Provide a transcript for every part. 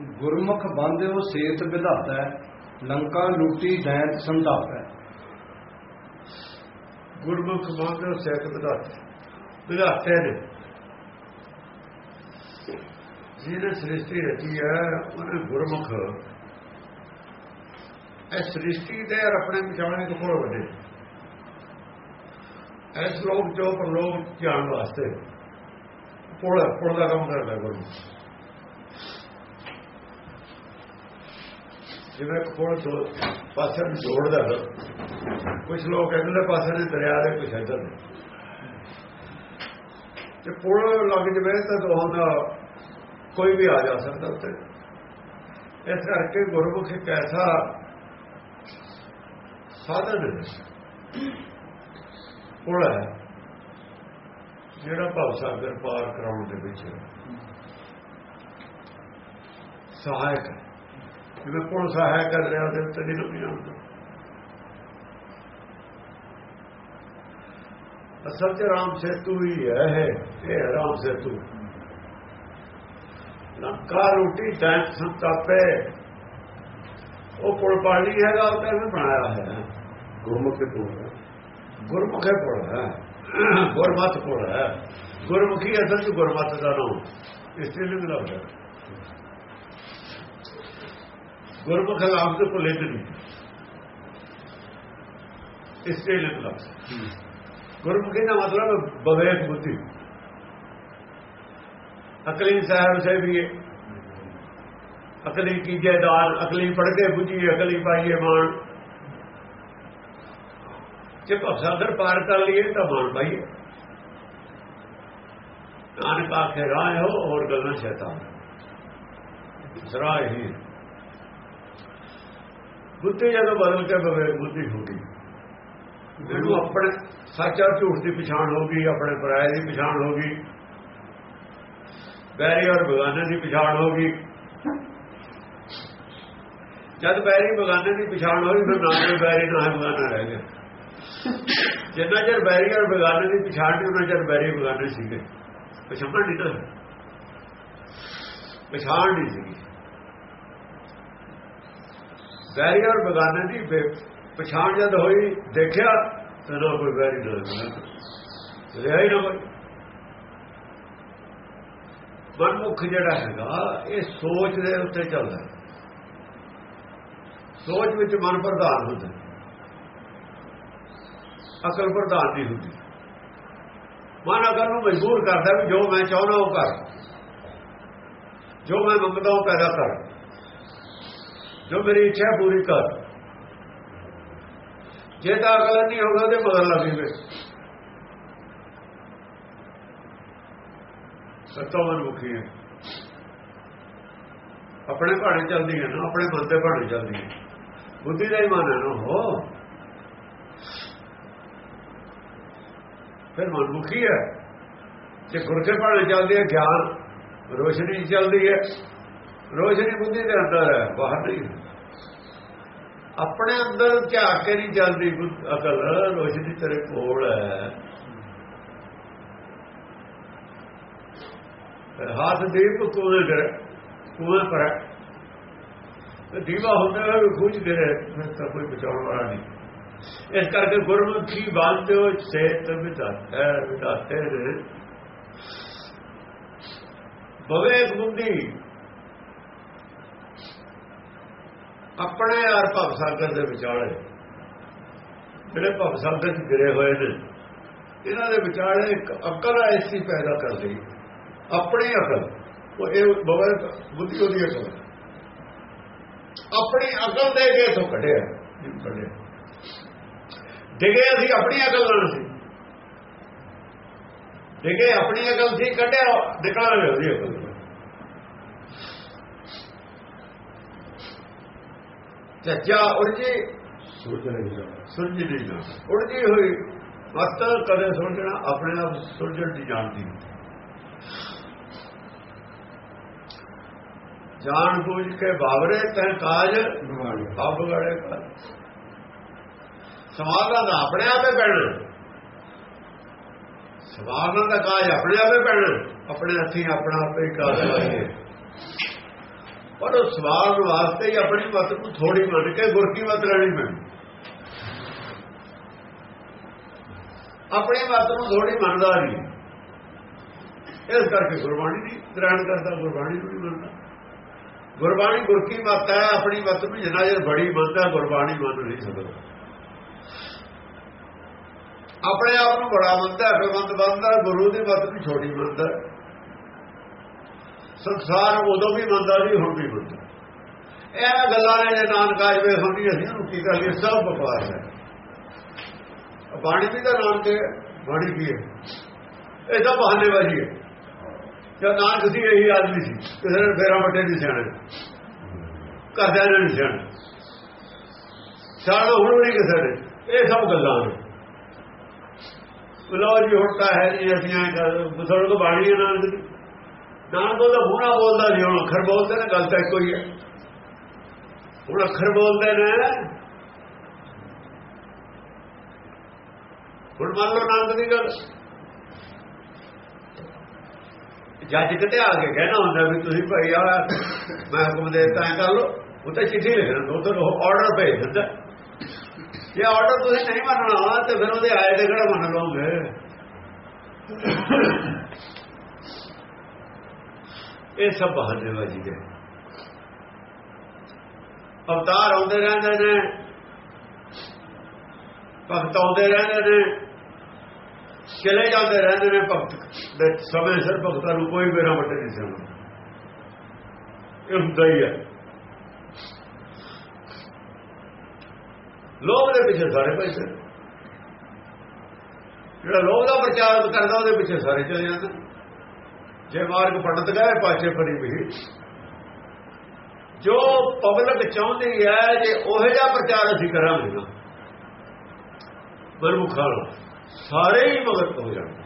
ਗੁਰਮੁਖ ਬੰਦਿਓ ਸੇਤ ਵਿਧਾਤਾ ਲੰਕਾ ਲੂਟੀ ਦੈਂਤ ਸੰਧਾਪੈ ਗੁਰਮੁਖ ਮੰਗੋ ਸਹਿਤ ਵਿਧਾਤੇ ਵਿਧਾਤੇ ਨੇ ਜਿਹਨੇ ਸ੍ਰਿਸ਼ਟੀ ਰਚੀ ਹੈ ਉਹਨੇ ਗੁਰਮੁਖ। ਇਹ ਸ੍ਰਿਸ਼ਟੀ ਦੇ ਔਰ ਆਪਣੇ ਵਿਚਾਰੇ ਤੋਂ ਕੋਲ ਵੱਡੇ। ਇਸ ਲੋਕ ਜੋ ਪਰਲੋਕ ਜਾਣ ਵਾਸਤੇ ਪੁਲ ਪੁਲ ਦਾ ਕੰਮ ਕਰਦਾ ਗੁਰਮੁਖ। ਜਿਵੇਂ ਕੋਲ ਦੋ ਪਾਸੇ ਨੂੰ ਜੋੜਦਾ ਕੁਝ ਲੋਕ ਇਧਰਲੇ ਪਾਸੇ ਦੇ ਦਰਿਆ ਦੇ ਕੁਝ ਇਧਰ ਨੇ। ਤੇ ਪੁਲ ਲੱਗ ਜਵੇ ਤਾਂ ਦੋਹਾਂ ਦਾ ਕੋਈ ਵੀ ਆ ਜਾ ਸਕਦਾ ਉੱਤੇ। ਇਸ ਕਰਕੇ ਗੁਰਮੁਖ ਇੱਕ ਐਸਾ ਸਾਧਨ ਪੁਲ ਹੈ, ਜਿਹੜਾ ਭਵ ਸਾਗਰ ਪਾਰ ਕਰਾਉਣ ਦੇ ਵਿੱਚ ਸਹਾਇਕ ਹੈ। ਜਿਵੇਂ ਪੁਲ ਸਹਾਇਕ ਕਰ ਰਿਹਾ ਉਹਦੇ ਉੱਤੇ ਨਹੀਂ ਰੁਕ ਜਾਂਦਾ ਅਸਲ 'ਚ ਰਾਮ ਸੇਤੂ ਹੀ ਹੈ ਇਹ ਰਾਮ ਸੇਤੂ। ਲੰਕਾ ਰੋਟੀ ਟੈਂਕ ਸੰਤਾਪੇ। ਉਹ ਪੁਲ ਪਾਣੀ ਹੈਗਾ ਉਹ ਕਹਿੰਦੇ ਬਣਾਇਆ ਹੈ। ਗੁਰਮੁਖ ਦੇ ਪੁਲ ਹੈ। ਗੁਰਮੁਖੇ ਪੁਲ ਹੈ। ਗੁਰਮਤ ਪੁਲ ਹੈ। ਗੁਰਮੁਖੀ ਅਸਲ 'ਚ ਗੁਰਮਤ ਦਾ ਨਾਮ। ਇਸ ਲਈ ਵੀ ਲੱਗਦਾ ਗੁਰਮੁਖ ਲਫ਼ਜ਼ ਕੋ ਲਿਖ ਨਹੀਂ। ਇਸ ਲਈ ਲਿਖ ਲਫ਼ਜ਼ ਗੁਰਮੁਖੀ ਦਾ ਮਤਲਬ ਬਵੇਕ ਬੁੱਧੀ। ਅਕਲੀ ਸਾਹਿਬ ਸੇ ਵੀ ਅਕਲੀ ਕੀਜੇ ਦਾਨ ਅਕਲੀ ਪੜ ਕੇ ਬੁੱਝੀ ਅਕਲੀ ਪਾਈਏ ਮਾਨ ਜੇ ਭਵਸਾਗਰ ਪਾਰ ਕਰ ਲਈਏ ਤਾਂ ਮਾਨ ਪਾਈਏ। ਨਾਨਕ ਆਖੇ ਰਾਹ ਹੋ ਹੋਰ ਗੱਲਾਂ ਸ਼ੈਤਾਨ। ਸਰਾਹ ਹੀ। ਬੁੱਧੀ ਜਦੋਂ ਬਦਲ ਕੇ ਬਵੇਕ ਬੁੱਧੀ ਹੋ ਗਈ। ਇਹਨੂੰ ਆਪਣੇ ਸੱਚ ਔਰ ਝੂਠ ਦੀ ਪਛਾਣ ਹੋ ਗਈ, ਆਪਣੇ ਪਰਾਏ ਦੀ ਪਛਾਣ ਹੋ ਗਈ। ਬੈਰੀ ਔਰ ਬਗਾਨੇ ਦੀ ਪਛਾਣ ਹੋ ਗਈ। ਜਦ ਬੈਰੀ ਬਗਾਨੇ ਦੀ ਪਛਾਣ ਹੋਈ, ਫਿਰ ਨਾ ਬੈਰੀ, ਨਾ ਬਗਾਨਾ ਰਹਿ ਗਿਆ। ਜਿੰਨਾ ਚਿਰ ਬੈਰੀ ਔਰ ਬਗਾਨੇ ਦੀ ਪਛਾਣ ਨਹੀਂ ਉਹਨਾਂ ਚਿਰ ਬੈਰੀ ਬਗਾਨੇ ਸੀਗੇ। ਪਛਾਣ ਨਹੀਂ ਤਾਂ ਪਛਾਣ ਨਹੀਂ ਸੀਗੀ। ਵੈਰੀ ਔਰ ਬਗਾਨੇ ਦੀ ਪਛਾਣ ਜਦ ਹੋਈ, ਦੇਖਿਆ, ਤਾਂ ਨਾ ਕੋਈ ਵੈਰੀ ਨਾ ਰਿਹਾ ਹੀ ਨਾ ਕੋਈ। ਮਨਮੁਖ ਜਿਹੜਾ ਹੈਗਾ, ਇਹ ਸੋਚ ਦੇ ਉੱਤੇ ਚੱਲਦਾ ਸੋਚ ਵਿੱਚ ਮਨ ਪ੍ਰਧਾਨ ਹੁੰਦਾ ਅਕਲ ਪ੍ਰਧਾਨ ਨਹੀਂ ਹੁੰਦੀ। ਮਨ ਅਕਲ ਨੂੰ ਮਜਬੂਰ ਕਰਦਾ ਵੀ ਜੋ ਮੈਂ ਚਾਹੁੰਦਾ ਉਹ ਕਰ। ਜੋ ਮੈਂ ਮੰਗਦਾ ਉਹ ਪੈਦਾ ਕਰ। ਜੋ ਮੇਰੀ ਇੱਛਾ ਪੂਰੀ ਕਰ। ਜੇ ਤਾਂ ਅਕਲ ਨਹੀਂ ਹੋਗਾ ਤੇ ਮਗਰ ਲੱਗੀ ਵੇ ਸਤੋਂ ਮੁਖੀ ਹੈ। ਆਪਣੇ ਭਾਣੇ ਚੱਲਦੀ ਹੈ ਨਾ, ਆਪਣੇ ਮਨ ਦੇ ਭਾਣੇ ਚੱਲਦੀ ਹੈ। ਬੁੱਧੀ ਦਾ ਹੀ ਮਨ ਹੈ ਨਾ ਹੋ ਫਿਰ ਮਨਮੁਖੀ ਹੈ। ਜੇ ਗੁਰ ਕੇ ਭਾਣੇ ਚੱਲਦੀ ਹੈ, ਗਿਆਨ ਰੋਸ਼ਨੀ ਚੱਲਦੀ ਹੈ। ਰੋਸ਼ਨੀ ਬੁੱਧੀ ਦੇ ਅੰਦਰ ਹੈ ਬਾਹਰ ਨਹੀਂ। ਆਪਣੇ ਅੰਦਰ ਝਾਕ ਕੇ ਨਹੀਂ ਚੱਲਦੀ ਅਕਲ ਰੋਸ਼ਨੀ ਤੇਰੇ ਕੋਲ ਹੈ ਹੱਥ ਦੀਪ ਕੋਲੇ ਕਰੇ ਕੋਲੇ ਪਰ ਦੀਵਾ ਹੁੰਦਾ ਹੈ ਖੁਜ ਕਰੇ ਫਿਰ ਤਾਂ ਕੋਈ ਬਚਾਉਣ ਵਾਲਾ ਨਹੀਂ। ਇਸ ਕਰਕੇ ਗੁਰਮੁਖੀ ਬਾਲਦੇ ਹੋ ਸੇਤ ਵਿਦਾਤਾ ਵਿਦਾਤੇ ਨੇ। ਬਵੇਕ ਬੁੱਧੀ ਆਪਣੇ ਯਾਰ ਭਵ ਸਾਗਰ ਦੇ ਵਿਚਾਲੇ, ਜਿਹੜੇ ਭਵ ਸਾਗਰ ਚ ਗਿਰੇ ਹੋਏ ਨੇ, ਇਹਨਾਂ ਦੇ ਵਿਚਾਲੇ ਇੱਕ ਅਕਲ ਐਸੀ ਪੈਦਾ ਕਰ ਲਈ ਆਪਣੀ ਅਕਲ, ਉਹ ਇਹ ਬਵੇਕ ਬੁੱਧੀ ਉਹਦੀ ਅਕਲ ਆਪਣੀ ਅਕਲ ਦੇ ਕੇ ਤੋਂ ਕੱਢਿਆ ਕੱਢਿਆ। ਡਿਗੇ ਅਸੀਂ ਆਪਣੀ ਅਕਲ ਨਾਲ ਸੀ। ਡਿਗੇ ਆਪਣੀ ਅਕਲ ਸੀ, ਕੱਢਿਆ ਨਿਕਲ ਉਹਦੀ ਅਕਲ। ਚੱਜਾ ਉਰਜੀ ਸੋਚ ਨਹੀਂ ਜਾ ਸੁਲਝ ਨਹੀਂ ਉਰਜੀ ਹੋਈ। ਮਤ ਕਦੇ ਸੁਲਝਣਾ ਆਪਣੇ ਆਪ ਸੁਲਝਣ ਦੀ ਜਾਣਦੀ ਜਾਣ ਬੁੱਝ ਕੇ ਬਾਵਰੇ ਤੈ ਕਾਜ ਆਪ ਗੜੇ ਕਰ ਸਮਾਗਮ ਦਾ ਆਪਣੇ ਆਪੇ ਪੈਣਾ। ਸਮਾਗਮ ਦਾ ਕਾਜ ਆਪਣੇ ਆਪੇ ਪੈਣਾ। ਆਪਣੇ ਹੱਥੀਂ ਆਪਣਾ ਆਪੇ ਕਾਜ ਲਾਈਏ। ਪਰ ਉਹ ਸਵਾਲ ਵਾਸਤੇ ਹੀ ਆਪਣੀ ਮਤ ਨੂੰ ਥੋੜੀ ਮੰਨ ਕੇ ਗੁਰ ਕੀ ਮਤ ਲੈਣੀ ਪੈਂਦੀ। ਆਪਣੀ ਮਤ ਨੂੰ ਥੋੜੀ ਮੰਨਦਾ ਨਹੀਂ। ਇਸ ਕਰਕੇ ਗੁਰਬਾਣੀ ਦੀ ਗ੍ਰਹਿਣ ਕਰਦਾ, ਗੁਰਬਾਣੀ ਨੂੰ ਨਹੀਂ ਮੰਨਦਾ। ਗੁਰਬਾਣੀ ਗੁਰ ਕੀ ਮਤ ਹੈ, ਆਪਣੀ ਮਤ ਨੂੰ ਜਿੰਨਾ ਜਰ ਬੜੀ ਮੰਨਦਾ, ਗੁਰਬਾਣੀ ਮੰਨ ਨਹੀਂ ਸਕਦਾ। ਆਪਣੇ ਆਪ ਨੂੰ ਬੜਾ ਮੰਨਦਾ ਫਿਰ ਅਕਲਮੰਦ ਮੰਨਦਾ ਗੁਰੂ ਦੀ ਮਤ ਨੂੰ ਛੋਟੀ ਮੰਨਦਾ। ਸੰਸਾਰ ਉਦੋਂ ਵੀ ਮੰਨਦਾ ਸੀ, ਹੁਣ ਵੀ ਮੰਨਦਾ। ਇਹ ਗੱਲਾਂ ਨੇ ਜੇ ਨਾਨਕ ਆਜਵੇ ਹੁੰਦੀ, ਅਸੀਂ ਉਹਨੂੰ ਕੀ ਕਰ ਲਈ ਸਭ ਵਪਾਰ ਹੈ। ਬਾਣੀ ਵੀ ਤਾਂ ਨਾਮ ਤੇ ਬਾਣੀ ਕੀ ਹੈ। ਇਹ ਤਾਂ ਬਹਾਨੇਬਾਜ਼ੀ ਹੈ। ਜਦ ਨਾਨਕ ਸੀ, ਇਹੀ ਆਦਮੀ ਸੀ। ਕਿਸੇ ਨੇ ਫੇਰਾ ਵੱਡੇ ਨਹੀਂ ਸਿਆਣੇ। ਘਰਦਿਆਂ ਨੇ ਨਹੀਂ ਸਿਆਣੇ। ਸਿਆਣਾ ਹੁਣ ਵੀ ਨਹੀਂ ਕਿਸੇ ਨੇ। ਇਹ ਸਭ ਗੱਲਾਂ ਨੇ। ਲੋ ਜੀ, ਹੁਣ ਹੈ ਜੀ ਅਸੀਂ ਐਂ ਕਰ ਬਾਣੀ ਹੈ ਨਾਨਕ ਦੀ। ਨਾਨਕ ਉਹਦਾ ਹੋਣਾ ਬੋਲਦਾ ਜੀ, ਹੁਣ ਅੱਖਰ ਬੋਲਦੇ ਨੇ, ਗੱਲ ਤਾਂ ਇੱਕੋ ਹੀ ਹੈ। ਹੁਣ ਅੱਖਰ ਬੋਲਦੇ ਨੇ। ਹੁਣ ਮੰਨ ਲਓ ਨਾਨਕ ਦੀ ਗੱਲ। ਜੱਜ ਕਿਤੇ ਆ ਕੇ ਕਹਿਣਾ ਹੁੰਦਾ ਵੀ ਤੁਸੀਂ ਭਾਈ ਆ ਮੈਂ ਹੁਕਮ ਦੇਤਾ ਐ ਕਰ ਲਓ ਉਹ ਤਾਂ ਚਿੱਠੀ ਲਿਖਣ ਦਿੰਦਾ ਉਹ ਤਾਂ ਆਰਡਰ ਭੇਜ ਦਿੰਦਾ। ਜੇ ਆਰਡਰ ਤੁਸੀਂ ਨਹੀਂ ਮੰਨਣਾ, ਤੇ ਫਿਰ ਉਹਦੇ ਆਏ ਤੇ ਕਿਹੜਾ ਮੰਨ ਲਓਗੇ? ਇਹ ਸਭ ਬਹਾਨੇਬਾਜ਼ੀ ਹੈ ਅਵਤਾਰ ਆਉਂਦੇ ਰਹਿੰਦੇ ਨੇ, ਭਗਤ ਆਉਂਦੇ ਰਹਿੰਦੇ ਨੇ, ਚਲੇ ਜਾਂਦੇ ਰਹਿੰਦੇ ਨੇ ਭਗਤ ਦੇ ਸਮੇਂ ਸਿਰ ਭਗਤਾਂ ਨੂੰ ਕੋਈ ਮੇਰਾ ਵੱਟੇ ਨਹੀਂ ਸਮਝਦਾ ਇਹ ਹੁੰਦਾ ਹੀ ਹੈ ਲੋਭ ਦੇ ਪਿੱਛੇ ਸਾਰੇ ਪੈਸੇ। ਜਿਹੜਾ ਲੋਭ ਦਾ ਪ੍ਰਚਾਰ ਕਰਦਾ, ਉਹਦੇ ਪਿੱਛੇ ਸਾਰੇ ਚਲੇ ਜਾਂਦੇ ਜੇ ਮਾਰਗ ਪੰਡਤ ਗਏ ਪਾਛੇ ਫਰੀ ਵੀ। ਜੋ ਪਬਲਿਕ ਚਾਹੁੰਦੀ ਹੈ ਜੇ ਉਹੋ ਜਿਹਾ ਪ੍ਰਚਾਰ ਅਸੀਂ ਕਰਾਂਗੇ ਨਾ ਬਰਮੁਖਾਂ ਸਾਰੇ ਹੀ ਮਗਰ ਹੋ ਜਾਣਗੇ।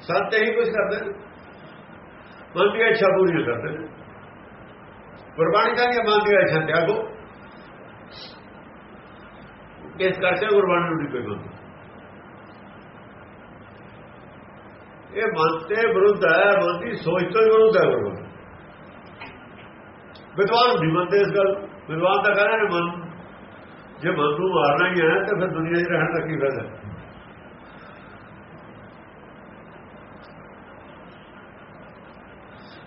ਸੰਤ ਇਹੀ ਕੁਝ ਕਰਦੇ ਨੇ। ਮਨ ਦੀ ਇੱਛਾ ਪੂਰੀਆਂ ਕਰਦੇ ਨੇ। ਗੁਰਬਾਣੀ ਕਹਿੰਦੀ ਮਨ ਦੀ ਇੱਛਾ ਤਿਆਗੋ। ਇਸ ਕਰਕੇ ਗੁਰਬਾਣੀ ਨੂੰ ਨਹੀਂ ਕੋਈ ਮੰਨਦਾ। ਇਹ ਮਨ ਤੇ ਵਿਰੁੱਧ ਹੈ ਮਨ ਦੀ ਸੋਚ ਤੋਂ ਵਿਰੁੱਧ ਹੈ ਗੁਰਬਾਣੀ ਵਿਦਵਾਨ ਨਹੀਂ ਮੰਨਦੇ ਇਸ ਗੱਲ। ਵਿਦਵਾਨ ਤਾਂ ਕਹਿੰਦੇ ਨੇ, ਮਨ। ਜੇ ਮਨ ਨੂੰ ਮਾਰਨਾ ਹੀ ਹੈ, ਤਾਂ ਫਿਰ ਦੁਨੀਆ 'ਚ ਰਹਿਣ ਦਾ ਕੀ ਫਾਇਦਾ?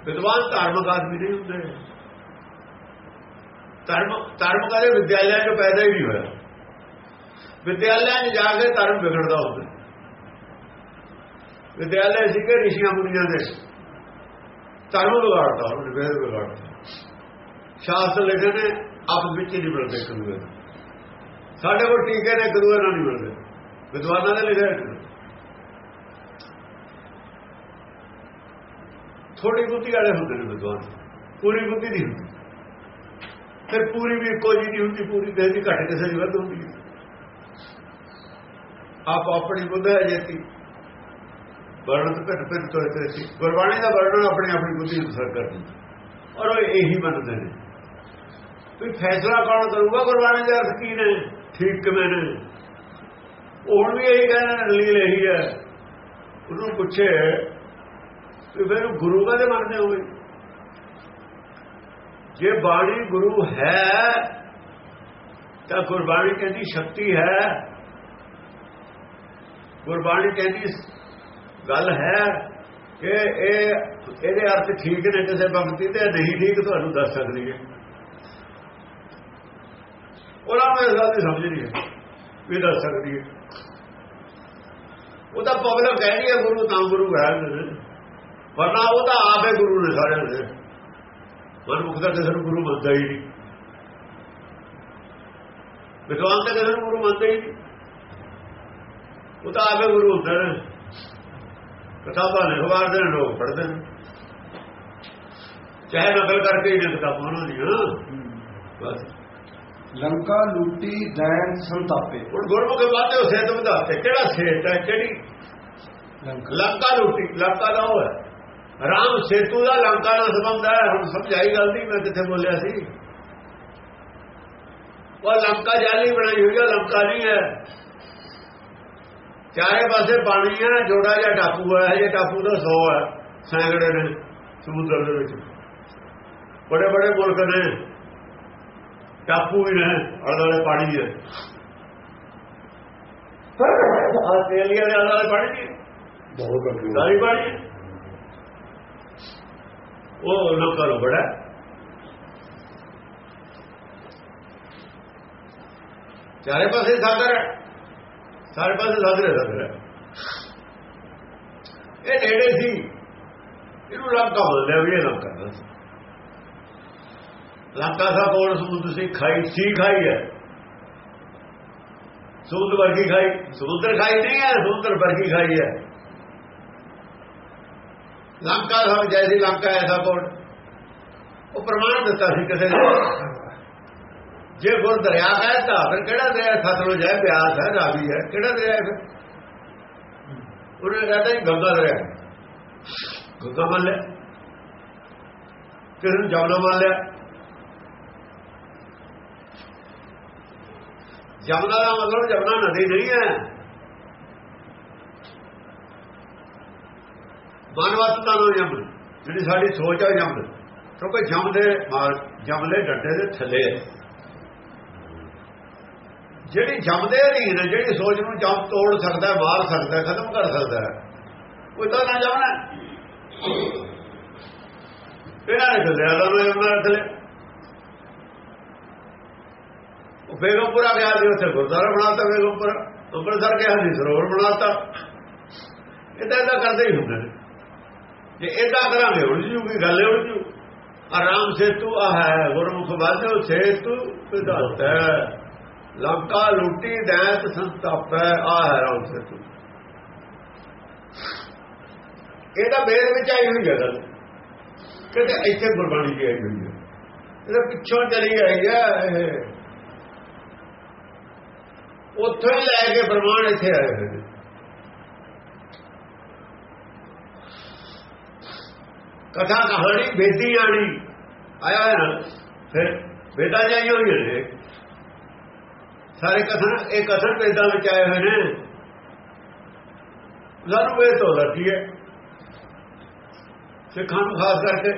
ਵਿਦਵਾਨ ਧਾਰਮਿਕ ਆਦਮੀ ਨਹੀਂ ਹੁੰਦੇ। ਧਰਮ ਧਰਮ ਕਦੇ ਵਿਦਿਆਲਿਆਂ 'ਚ ਪੈਦਾ ਹੀ ਨਹੀਂ ਹੋਇਆ। ਵਿਦਿਆਲਿਆਂ 'ਚ ਜਾ ਕੇ ਧਰਮ ਵਿਗੜਦਾ ਹੁੰਦਾ। ਵਿਦਿਆਲੇ ਸੀਗੇ ਰਿਸ਼ੀਆਂ ਮੁਨੀਆਂ ਦੇ ਧਰਮ ਵਿਗਾੜਦਾ ਉਹਨੇ ਵੇਦ ਵਿਗਾੜਦਾ ਸ਼ਾਸਤਰ ਲਿਖੇ ਨੇ ਆਪਸ ਵਿੱਚ ਹੀ ਨਹੀਂ ਮਿਲਦੇ ਕਦੂਏ ਸਾਡੇ ਕੋਲ ਟੀਕੇ ਨੇ ਕਦੂਏ ਨਾਲ ਨਹੀਂ ਮਿਲਦੇ। ਵਿਦਵਾਨਾਂ ਨੇ ਲਿਖਿਆ ਥੋੜੀ ਬੁੱਧੀ ਵਾਲੇ ਹੁੰਦੇ ਨੇ ਵਿਦਵਾਨ। ਪੂਰੀ ਬੁੱਧੀ ਨਹੀਂ ਹੁੰਦੀ। ਫਿਰ ਪੂਰੀ ਵੀ ਇੱਕੋ ਜਿਹੀ ਨਹੀਂ ਹੁੰਦੀ, ਪੂਰੀ ਦੇਹ ਦੀ ਘੱਟ ਕਿਸੇ ਦੀ ਵੱਧ ਹੁੰਦੀ। ਆਪ ਆਪਣੀ ਬੁੱਧ ਹੈ ਜੇਤੀ ਵਰਣਨ ਘਟ ਫਿਰ ਤੋਏ ਤੇ ਸੀ। ਗੁਰਬਾਣੀ ਦਾ ਵਰਣਨ ਆਪਣੀ ਆਪਣੀ ਬੁੱਧੀ ਅਨੁਸਾਰ ਕਰਦੀ ਔਰ ਉਹ ਇਹੀ ਮੰਨਦੇ ਨੇ। ਵੀ ਫੈਸਲਾ ਕੌਣ ਕਰੂਗਾ? ਗੁਰਬਾਣੀ ਦੇ ਅਰਥ ਕੀ ਨੇ? ਠੀਕ ਕਿਵੇਂ ਨੇ? ਹੁਣ ਵੀ ਇਹੀ ਕਹਿੰਦੇ ਨੇ ਦਲੀਲ ਇਹੀ ਹੈ। ਉਹਨੂੰ ਪੁੱਛੇ ਕਿ ਫਿਰ ਗੁਰੂ ਕਦੇ ਦੇ ਮੰਨਦੇ ਹੋਵੇ? ਜੇ ਬਾਣੀ ਗੁਰੂ ਹੈ, ਤਾਂ ਗੁਰਬਾਣੀ ਕਹਿੰਦੀ ਸ਼ਕਤੀ ਹੈ। ਗੁਰਬਾਣੀ ਕਹਿੰਦੀ ਗੱਲ ਹੈ ਕਿ ਇਹ, ਇਹਦੇ ਅਰਥ ਠੀਕ ਨੇ ਕਿਸੇ ਭਗਤੀ ਤੇ, ਨਹੀਂ ਠੀਕ ਤੁਹਾਨੂੰ ਦੱਸ ਸਕਦੀ ਹੈ। ਉਹਨਾਂ ਨੂੰ ਇਸ ਗੱਲ ਦੀ ਸਮਝ ਨਹੀਂ ਹੈ ਵੀ ਦੱਸ ਸਕਦੀ ਹੈ। ਉਹ ਤਾਂ ਪਬਲਿਕ ਕਹਿੰਦੀ ਹੈ, ਗੁਰੂ ਤਾਂ ਗੁਰੂ ਹੈ। ਵਰਨਾ ਉਹ ਤਾਂ ਆਪੇ ਗੁਰੂ ਨੇ ਸਾਰਿਆਂ ਦੇ। ਮਨ ਮੁਖ ਦਾ ਕਿਸੇ ਨੂੰ ਗੁਰੂ ਮੰਨਦਾ ਹੀ ਨਹੀਂ। ਵਿਦਵਾਨ ਤਾਂ ਕਿਸੇ ਨੂੰ ਗੁਰੂ ਮੰਨਦਾ ਹੀ ਨਹੀਂ। ਉਹ ਤਾਂ ਆਪੇ ਗੁਰੂ ਹੁੰਦਾ ਨੇ। ਕਿਤਾਬਾਂ ਲਿਖਵਾਰ ਦੇ ਲੋਕ ਪੜ੍ਹਦੇ ਨੇ। ਚਾਹੇ ਨਕਲ ਕਰਕੇ ਹੀ ਕਿਤਾਬਾਂ ਉਹਨਾਂ ਦੀਆਂ। ਬਸ। ਲੰਕਾ ਲੂਟੀ ਦੈਨ ਸੰਤਾਪੇ। ਹੁਣ ਗੁਰਮੁਖ ਬਾਤੇ ਉਹ ਸੇਤ ਵਧਾਤੇ ਕਿਹੜਾ ਸੇਤ ਹੈ ਕਿਹੜੀ? ਲੰਕਾ। ਲੰਕਾ ਲੁੱਟੀ ਲੰਕਾ ਦਾ ਉਹ ਹੈ। ਰਾਮ ਸੇਤੂ ਦਾ ਲੰਕਾ ਨਾਲ ਸੰਬੰਧ ਹੈ। ਹੁਣ ਸਮਝਾਈ ਗੱਲ ਨਹੀਂ ਮੈਂ ਕਿੱਥੇ ਬੋਲਿਆ ਸੀ। ਉਹ ਲੰਕਾ ਜਾਲੀ ਬਣਾਈ ਹੋਈ ਹੈ ਲੰਕਾ ਨਹੀਂ ਹੈ। ਚਾਰੇ ਪਾਸੇ ਪਾਣੀ ਹੈ ਜੋੜਾ ਜਿਹਾ ਟਾਪੂ ਹੈ ਇਹ ਟਾਪੂ ਦਾ 100 ਹੈ ਸੈਂਕੜੇ ਨੇ ਸਮੁੰਦਰ ਦੇ ਵਿੱਚ। ਬੜੇ ਬੜੇ ਮੁਲਕ ਨੇ। ਟਾਪੂ ਵੀ ਨੇ ਅਲੱਗ ਪਾਣੀ ਹੈ। ਆਸਟ੍ਰੇਲੀਆ ਦੇ ਅਲੱਗ ਪਾਣੀ ਨਹੀਂ ਬਹੁਤ ਕੰਟਰੀ ਸਾਰੀ ਪਾਣੀ ਹੈ। ਉਹ ਲੋਕਾਂ ਨੂੰ ਬੜਾ ਚਾਰੇ ਪਾਸੇ ਸਾਗਰ ਹੈ। ਸਾਰੇ ਪਾਸੇ ਸਾਧਰੇ ਹੈ ਇਹ ਨੇੜੇ ਸੀ। ਇਹਨੂੰ ਲੰਕਾ ਬੋਲਦੇ ਵੀ ਇਹ ਲੰਕਾ ਦਾ ਲੰਕਾ ਦਾ ਕੋਲ ਸਮੁੰਦਰ ਸੀ, ਖਾਈ ਸੀ ਖਾਈ ਹੈ। ਸਮੁੰਦਰ ਵਰਗੀ ਖਾਈ। ਸਮੁੰਦਰ ਖਾਈ ਨਹੀਂ ਹੈ ਸਮੁੰਦਰ ਵਰਗੀ ਖਾਈ ਹੈ। ਲੰਕਾ ਦਾ ਜੈਸੀ ਲੰਕਾ ਐਸਾ ਕੋਲ। ਉਹ ਪ੍ਰਮਾਣ ਦਿੱਤਾ ਸੀ ਕਿਸੇ ਨੇ। ਜੇ ਗੁਰ ਦਰਿਆ ਕਹਿੰਦਾ ਫਿਰ ਕਿਹੜਾ ਦਰਿਆ ਸਤਲੁਜ ਹੈ, ਬਿਆਸ ਹੈ, ਰਾਵੀ ਹੈ। ਕਿਹੜਾ ਦਰਿਆ ਹੈ ਫਿਰ? ਉਹਨੇ ਕਹਿੰਦਾ ਜੀ ਗੰਗਾ ਦਰਿਆ ਗੰਗਾ ਮੰਨ ਲਿਆ। ਕਿਸੇ ਨੂੰ ਜਮਨਾ ਮੰਨ ਲਿਆ। ਜਮਨਾ ਦਾ ਮਤਲਬ ਜਮਨਾ ਨਦੀ ਨਹੀਂ ਹੈ। ਮਾਨਵਤਾ ਨੂੰ ਜਮਨ ਜਿਹੜੀ ਸਾਡੀ ਸੋਚ ਹੈ ਜਮਨ ਕਿਉਂਕਿ ਜਮ ਦੇ ਜਮਲੇ ਡੱਡੇ ਦੇ ਥੱਲੇ ਹੈ ਜਿਹੜੀ ਜੰਮਦੇ ਅਧੀਨ ਜਿਹੜੀ ਸੋਚ ਨੂੰ ਜਮ ਤੋੜ ਸਕਦਾ ਹੈ, ਮਾਰ ਸਕਦਾ ਖਤਮ ਕਰ ਸਕਦਾ ਉਹ ਤਾਂ ਨਾ ਜਾਣਾ ਇਹਨਾਂ ਨੇ ਚੱਲਿਆ ਤਾਂ ਮੈਂ ਉਹਨਾਂ ਥੱਲੇ ਉਹ ਬੇਗਮਪੁਰਾ ਗਿਆ ਸੀ ਉੱਥੇ ਗੁਰਦੁਆਰਾ ਬਣਾਤਾ ਬੇਗਮਪੁਰਾ ਅੰਮ੍ਰਿਤਸਰ ਗਿਆ ਸੀ ਸਰੋਵਰ ਬਣਾਤਾ। ਇਦਾਂ ਇਦਾਂ ਕਰਦੇ ਹੀ ਹੁੰਦੇ ਨੇ। ਜੇ ਇਦਾਂ ਕਰਾਂਗੇ ਉਲਝ ਜੂਗੀ ਗੱਲ ਉਲਝ ਜੂ। ਆਰਾਮ ਸੇਤੂ ਆ ਹੈ ਗੁਰਮੁਖ ਬਾਝੋ ਸੇਤੂ ਵਿਦਾਤ ਲੰਕਾ ਲੁੱਟੀ ਦੈਤ ਸੰਤਾਪੈ ਆ ਹੈ ਰਾਮ ਸੇਤੂ। ਇਹਦਾ ਬੇਰ ਵਿੱਚ ਆਈ ਹੋਈ ਹੈ ਗੱਲ। ਕਿਤੇ ਇੱਥੇ ਗੁਰਬਾਣੀ ਦੀ ਆਈ ਹੋਈ ਹੈ। ਇਹਦਾ ਪਿੱਛੋਂ ਚਲੀ ਆਈ ਹੈ ਇਹ। ਉੱਥੋਂ ਹੀ ਲੈ ਕੇ ਪ੍ਰਮਾਣ ਇੱਥੇ ਆਏ ਹੋਏ ਨੇ। ਕਥਾ ਕਹਾਣੀ, ਬੇਦੀ ਆਣੀ। ਆਇਆ ਹੋਇਆ ਨਾ? ਫਿਰ ਵੇਦਾਂ ਜਾਈ ਹੋਈ ਨੇ ਸਾਰੇ ਕਥਨ, ਇਹ ਕਥਨ ਵੇਦਾਂ ਵਿੱਚ ਆਏ ਹੋਏ ਨੇ। ਸਾਨੂੰ ਇਹ ਤੋਂ ਲੱਗੀ ਹੈ। ਸਿੱਖਾਂ ਨੂੰ ਖਾਸ ਕਰਕੇ,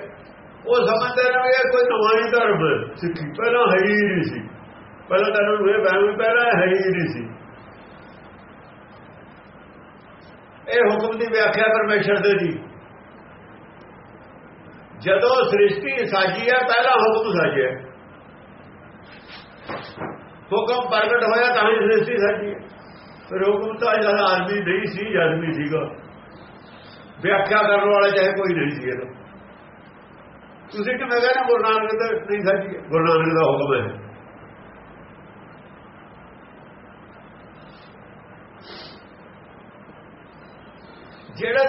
ਉਹ ਸਮਝਦੇ ਨੇ ਵੀ ਇਹ ਕੋਈ ਨਵਾਂ ਹੀ ਧਰਮ ਸਿੱਖੀ ਪਹਿਲਾਂ ਹੈ ਹੀ ਨਹੀਂ ਸੀ। ਪਹਿਲਾਂ ਤਾਂ ਉਹ ਇਹ ਬੈਂਗ ਪਹਿਲਾਂ ਹੈ ਹੀ ਨਹੀਂ ਸੀ। ਇਹ ਹੁਕਮ ਦੀ ਵਿਆਖਿਆ ਪਰਮੇਸ਼ਰ ਦੇ ਦੀ। ਜਦੋਂ ਸ੍ਰਿਸ਼ਟੀ ਸਾਜੀ ਹੈ, ਪਹਿਲਾ ਹੁਕਮ ਸਾਜਿਆ। ਹੁਕਮ ਪ੍ਰਗਟ ਹੋਇਆ ਤਾਂ ਹੀ ਸ੍ਰਿਸ਼ਟੀ ਸਾਜੀ। ਫਿਰ ਹੁਕਮ ਤਾਂ ਜਦ ਆਦਮੀ ਨਹੀਂ ਸੀ, ਆਦਮੀ ਸੀਗਾ। ਵਿਆਖਿਆ ਕਰਨ ਵਾਲਾ ਚਾਹੇ ਕੋਈ ਨਹੀਂ ਸੀ ਇਹਦਾ। ਤੁਸੀਂ ਕਿਵੇਂ ਕਹਿੰਦੇ ਗੁਰੂ ਨਾਨਕ ਦਾ ਨਹੀਂ ਸਾਜੀ? ਗੁਰੂ ਨਾਨਕ ਦਾ ਹੁਕਮ ਹੈ। ਜਿਹੜਾ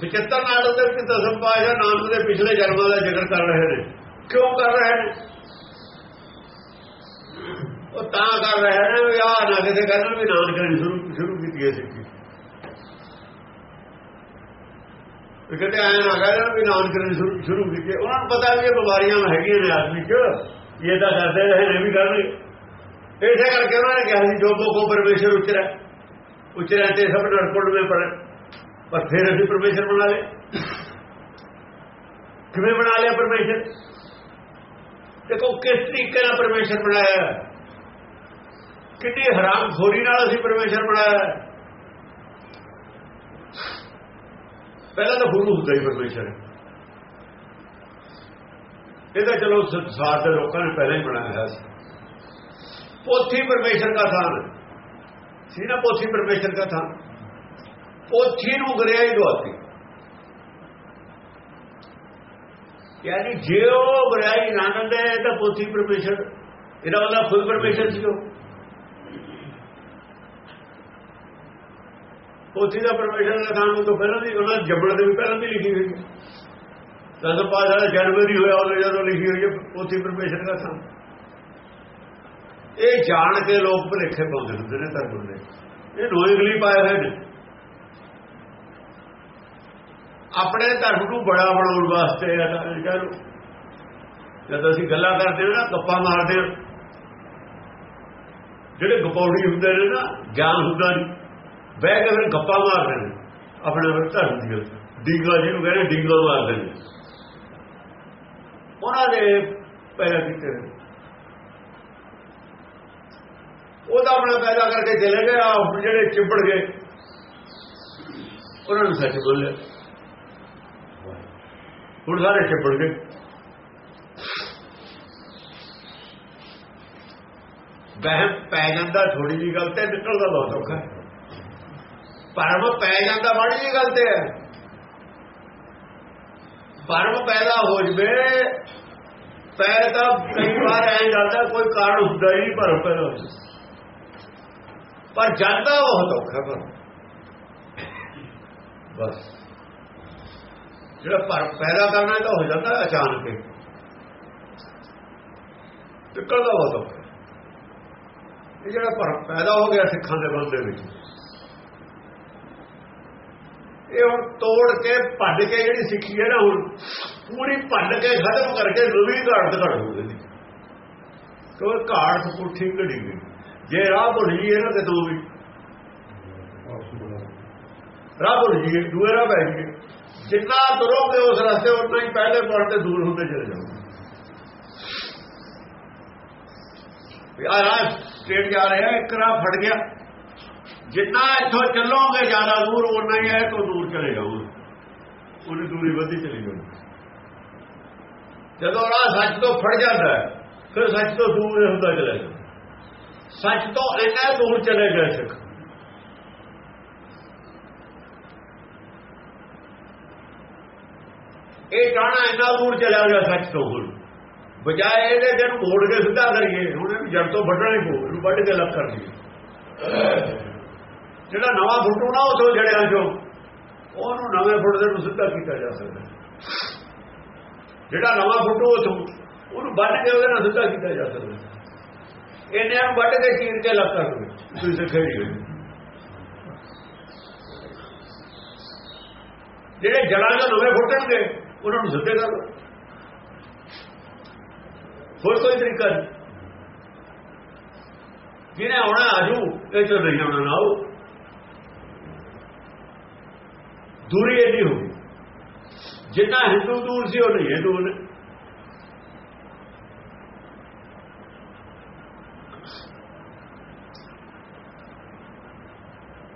ਵਿਚਿੱਤਰ ਨਾਟਕ ਦੇ ਵਿੱਚ ਦਸਮ ਪਾਸ਼ਾ ਨਾਨਕ ਦੇ ਪਿਛਲੇ ਜਨਮਾਂ ਦਾ ਜ਼ਿਕਰ ਕਰ ਰਹੇ ਨੇ, ਕਿਉਂ ਕਰ ਰਹੇ ਨੇ? ਉਹ ਤਾਂ ਕਰ ਰਹੇ ਨੇ ਵੀ ਆਹ ਨਾ ਕਿਤੇ ਕਹਿੰਦੇ ਵੀ ਨਾਨਕ ਨੇ ਸ਼ੁਰੂ ਸ਼ੁਰੂ ਕੀਤੀ ਹੈ ਸਿੱਖੀ। ਵੀ ਕਿਤੇ ਆਏ ਨਾ ਕਹਿੰਦੇ ਵੀ ਨਾਨਕ ਨੇ ਸ਼ੁਰੂ ਸ਼ੁਰੂ ਕੀਤੀ ਹੈ। ਉਹਨਾਂ ਨੂੰ ਪਤਾ ਵੀ ਇਹ ਬਿਮਾਰੀਆਂ ਹੈਗੀਆਂ ਨੇ ਆਦਮੀ 'ਚ। ਇਹ ਤਾਂ ਕਰਦੇ ਰਹੇ ਨੇ ਵੀ ਕਰਨਗੇ ਇਸੇ ਕਰਕੇ ਉਹਨਾਂ ਨੇ ਕਿਹਾ ਸੀ, ਜੋ ਕੋ ਪਰਮੇਸ਼ਰ ਉਚਰਾ ਉਚਰਾ ਤੇ ਸਭ ਨਰਕੁੰਡ ਵਿੱਚ ਪੜੇ ਪਰ ਫਿਰ ਅਸੀਂ ਪਰਮੇਸ਼ਰ ਬਣਾ ਲਏ। ਕਿਵੇਂ ਬਣਾ ਲਿਆ ਪਰਮੇਸ਼ਰ? ਦੇਖੋ, ਕਿਸ ਤਰੀਕੇ ਨਾਲ ਪਰਮੇਸ਼ਰ ਬਣਾਇਆ ਹੈ। ਕਿੰਨੀ ਹਰਾਮ ਖੋਰੀ ਨਾਲ ਅਸੀਂ ਪਰਮੇਸ਼ਰ ਬਣਾਇਆ ਪਹਿਲਾਂ ਤਾਂ ਗੁਰੂ ਹੁੰਦਾ ਹੀ ਪਰਮੇਸ਼ਰ। ਇਹਦਾ ਚਲੋ ਸੰਸਾਰ ਦੇ ਲੋਕਾਂ ਨੇ ਪਹਿਲਾਂ ਹੀ ਬਣਾਇਆ ਹੋਇਆ ਸੀ। ਪੋਥੀ ਪਰਮੇਸ਼ਰ ਦਾ ਥਾਨ ਸੀ ਨਾ ਪੋਥੀ ਪਰਮੇਸ਼ਰ ਦਾ ਥਾਨ। ਪੋਥੀ ਨੂੰ ਗਰਿਆਈ ਦਵਾਤੀ ਯਾਨੀ ਜੇ ਉਹ ਗਰਿਆਈ ਨਾ ਦਿੰਦੇ ਤਾਂ ਪੋਥੀ ਪਰਮੇਸ਼ਰ। ਇਹਦਾ ਮਤਲਬ ਖੁਦ ਪਰਮੇਸ਼ਰ ਸੀ ਉਹ। ਪੋਥੀ ਦਾ ਪਰਮੇਸ਼ਰ ਦਾ ਥਾਨ ਉਹ ਤੋਂ ਪਹਿਲਾਂ ਦੀ ਉਹਨਾਂ ਜੰਮਣ ਦੇ ਵੀ ਪਹਿਲਾਂ ਦੀ ਲਿਖੀ ਹੋਈ ਹੈ। ਦਸ ਪਾਸ਼ਾ ਦਾ ਜਨਮ ਵੀ ਹੋਇਆ ਉਹਦੇ ਜਦੋਂ ਲਿਖੀ ਹੋਈ ਹੈ ਪੋਥੀ ਪਰਮੇਸ਼ਰ ਦਾ ਥਾਨ ਇਹ ਜਾਣ ਕੇ ਲੋਕ ਭਲੇਖੇ ਪਾਉਂਦੇ ਹੁੰਦੇ ਨੇ ਧਰਮ ਦੇ। ਇਹ ਨੋਇਗਲੀ ਪਾਏ ਹੋਏ ਨੇ। ਆਪਣੇ ਧਰਮ ਨੂੰ ਬੜਾ ਬਣਾਉਣ ਵਾਸਤੇ ਕਹਿ ਲੋ ਜਦ ਅਸੀਂ ਗੱਲਾਂ ਕਰਦੇ ਹਾਂ ਨਾ, ਗੱਪਾਂ ਮਾਰਦੇ ਹਾਂ। ਜਿਹੜੇ ਗਪੌੜੀ ਹੁੰਦੇ ਨੇ ਨਾ, ਗਿਆਨ ਹੁੰਦਾ ਨਹੀਂ ਬਹਿ ਕੇ ਫਿਰ ਗੱਪਾਂ ਮਾਰਦੇ ਨੇ। ਆਪਣੇ ਆਪਣੇ ਧਰਮ ਦੀਆਂ ਡੀਗਾ ਜਿਹਨੂੰ ਕਹਿੰਦੇ ਡੀਗਾ ਮਾਰਦੇ ਨੇ। ਉਹਨਾਂ ਦੇ ਪੈਦਾ ਕੀਤੇ ਹੋਏ। ਉਹਦਾ ਆਪਣਾ ਪੈਦਾ ਕਰਕੇ ਚਲੇ ਗਏ ਆ ਹੁਣ ਜਿਹੜੇ ਚਿੰਬੜ ਗਏ। ਉਹਨਾਂ ਨੂੰ ਸੱਚ ਬੋਲੇ ਹੁਣ ਸਾਰੇ ਚਿੰਬੜ ਗਏ। ਵਹਿਮ ਪੈ ਜਾਂਦਾ ਥੋੜੀ ਜੀ ਗੱਲ ਤੇ ਨਿਕਲਦਾ ਬਹੁਤ ਔਖਾ। ਹੈ। ਭਰਮ ਪੈ ਜਾਂਦਾ ਬੜੀ ਜੀ ਗੱਲ ਤੇ ਹੈ। ਭਰਮ ਪੈਦਾ ਹੋ ਜਵੇ ਪੈ ਤਾਂ ਕਈ ਵਾਰ ਐ ਜਾਂਦਾ, ਕੋਈ ਕਾਰਨ ਹੁੰਦਾ ਹੀ ਨਹੀਂ ਭਰਮ ਪੈਦਾ ਹੋ ਜਾਂਦਾ। ਪਰ ਜਾਂਦਾ ਬਹੁਤ ਔਖਾ ਪਰ ਬਸ। ਜਿਹੜਾ ਭਰਮ ਪੈਦਾ ਕਰਨਾ ਤਾਂ ਹੋ ਜਾਂਦਾ ਅਚਾਨਕ ਹੀ। ਨਿਕਲਦਾ ਉਹ ਔਖਾ ਇਹ ਜਿਹੜਾ ਭਰਮ ਪੈਦਾ ਹੋ ਗਿਆ ਸਿੱਖਾਂ ਦੇ ਮਨ ਦੇ ਵਿੱਚ। ਇਹ ਹੁਣ ਤੋੜ ਕੇ ਭੰਡ ਕੇ ਜਿਹੜੀ ਸਿੱਖੀ ਹੈ ਨਾ ਹੁਣ, ਪੂਰੀ ਭੰਡ ਕੇ ਖਤਮ ਕਰਕੇ ਨਵੀਂ ਘਾੜ ਤੇ ਘੜ ਹੋ ਗਈ ਕੋਈ ਘਾੜ ਪੁੱਠੀ ਘੜੀ ਗਈ ਜੇ ਰਾਹ ਭੁੱਲ ਜੀ ਇਹਨਾਂ ਤੇ ਦੋ ਵੀ। ਰਾਹ ਭੁੱਲ ਜੀ ਦੂਏ ਰਾਹ ਬੈਠ ਗਏ ਜਿੰਨਾ ਤੁਰੋਗੇ ਉਸ ਰਸਤੇ ਉਨਾ ਹੀ ਪਹਿਲੇ ਪੜ ਤੇ ਦੂਰ ਹੁੰਦੇ ਚਲੇ ਜਾਓਗੇ ਵੀ ਆ ਰਾਹ ਸਟੇਟ ਜਾ ਰਿਹਾ, ਇੱਕ ਰਾਹ ਫੜ ਗਿਆ। ਜਿੰਨਾ ਇੱਥੋਂ ਚੱਲੋਗੇ ਜ਼ਿਆਦਾ ਦੂਰ ਉਨਾ ਹੀ ਹੈ ਤੋਂ ਦੂਰ ਚਲੇ ਜਾਓਗੇ ਉਹਦੀ ਦੂਰੀ ਵਧੀ ਚਲੀ ਜਾਊਗੀ ਜਦੋਂ ਰਾਹ ਸੱਚ ਤੋਂ ਫੜ ਜਾਂਦਾ ਹੈ ਫਿਰ ਸੱਚ ਤੋਂ ਦੂਰ ਹੁੰਦਾ ਚਲਾ ਜਾਂਦਾ ਸੱਚ ਤੋਂ ਇੰਨਾ ਦੂਰ ਚਲੇ ਗਏ ਸਿੱਖ ਇਹ ਜਾਣਾ ਇੰਨਾ ਦੂਰ ਚਲਾ ਗਿਆ ਸੱਚ ਤੋਂ ਹੁਣ ਬਜਾਏ ਇਹਦੇ ਜਨ ਮੋੜ ਕੇ ਸਿੱਧਾ ਕਰੀਏ ਹੁਣ ਇਹਨੂੰ ਜੜ ਤੋਂ ਵੱਢਣਾ ਹੀ ਪਊ ਇਹਨੂੰ ਵੱਢ ਕੇ ਲੱਗ ਕਰ ਦਈਏ ਜਿਹੜਾ ਨਵਾਂ ਫੁੱਟੂ ਨਾ ਉਥੋਂ ਜੜਿਆਂ ਚੋਂ। ਉਹਨੂੰ ਨਵੇਂ ਫੁੱਟਦੇ ਨੂੰ ਸਿੱਧਾ ਕੀਤਾ ਜਾ ਸਕਦਾ। ਜਿਹੜਾ ਨਵਾਂ ਫੁੱਟੂ ਉਥੋਂ ਉਹਨੂੰ ਵੱਢ ਕੇ ਉਹਦੇ ਨਾਲ ਸਿੱਧਾ ਕੀਤਾ ਜਾ ਸਕਦਾ। ਇਹਨੇ ਨੂੰ ਵੱਢ ਕੇ ਚੀਰ ਕੇ ਲੱਗ ਕਰ ਦਵੇ ਤੁਸੀਂ ਸਿੱਖੇ ਨਹੀਂ ਜਿਹੜੇ ਜੜਾਂ ਦੇ ਨਵੇਂ ਫੁੱਟਣਗੇ ਉਹਨਾਂ ਨੂੰ ਸਿੱਧੇ ਕਰ ਲਓ। ਹੋਰ ਕੋਈ ਤਰੀਕਾ ਨਹੀਂ। ਜਿਹਨੇ ਆਉਣਾ, ਆਜੂ, ਇਹ ਤੋਂ ਨਹੀਂ ਆਉਣਾ, ਨਾ ਆਓ। ਦੂਰੀ ਇਹਦੀ ਹੋ ਗਈ ਜਿੰਨਾ ਹਿੰਦੂ ਦੂਰ ਸੀ ਉਹ ਨਹੀਂ ਹੈ ਦੂਰ ਨੇ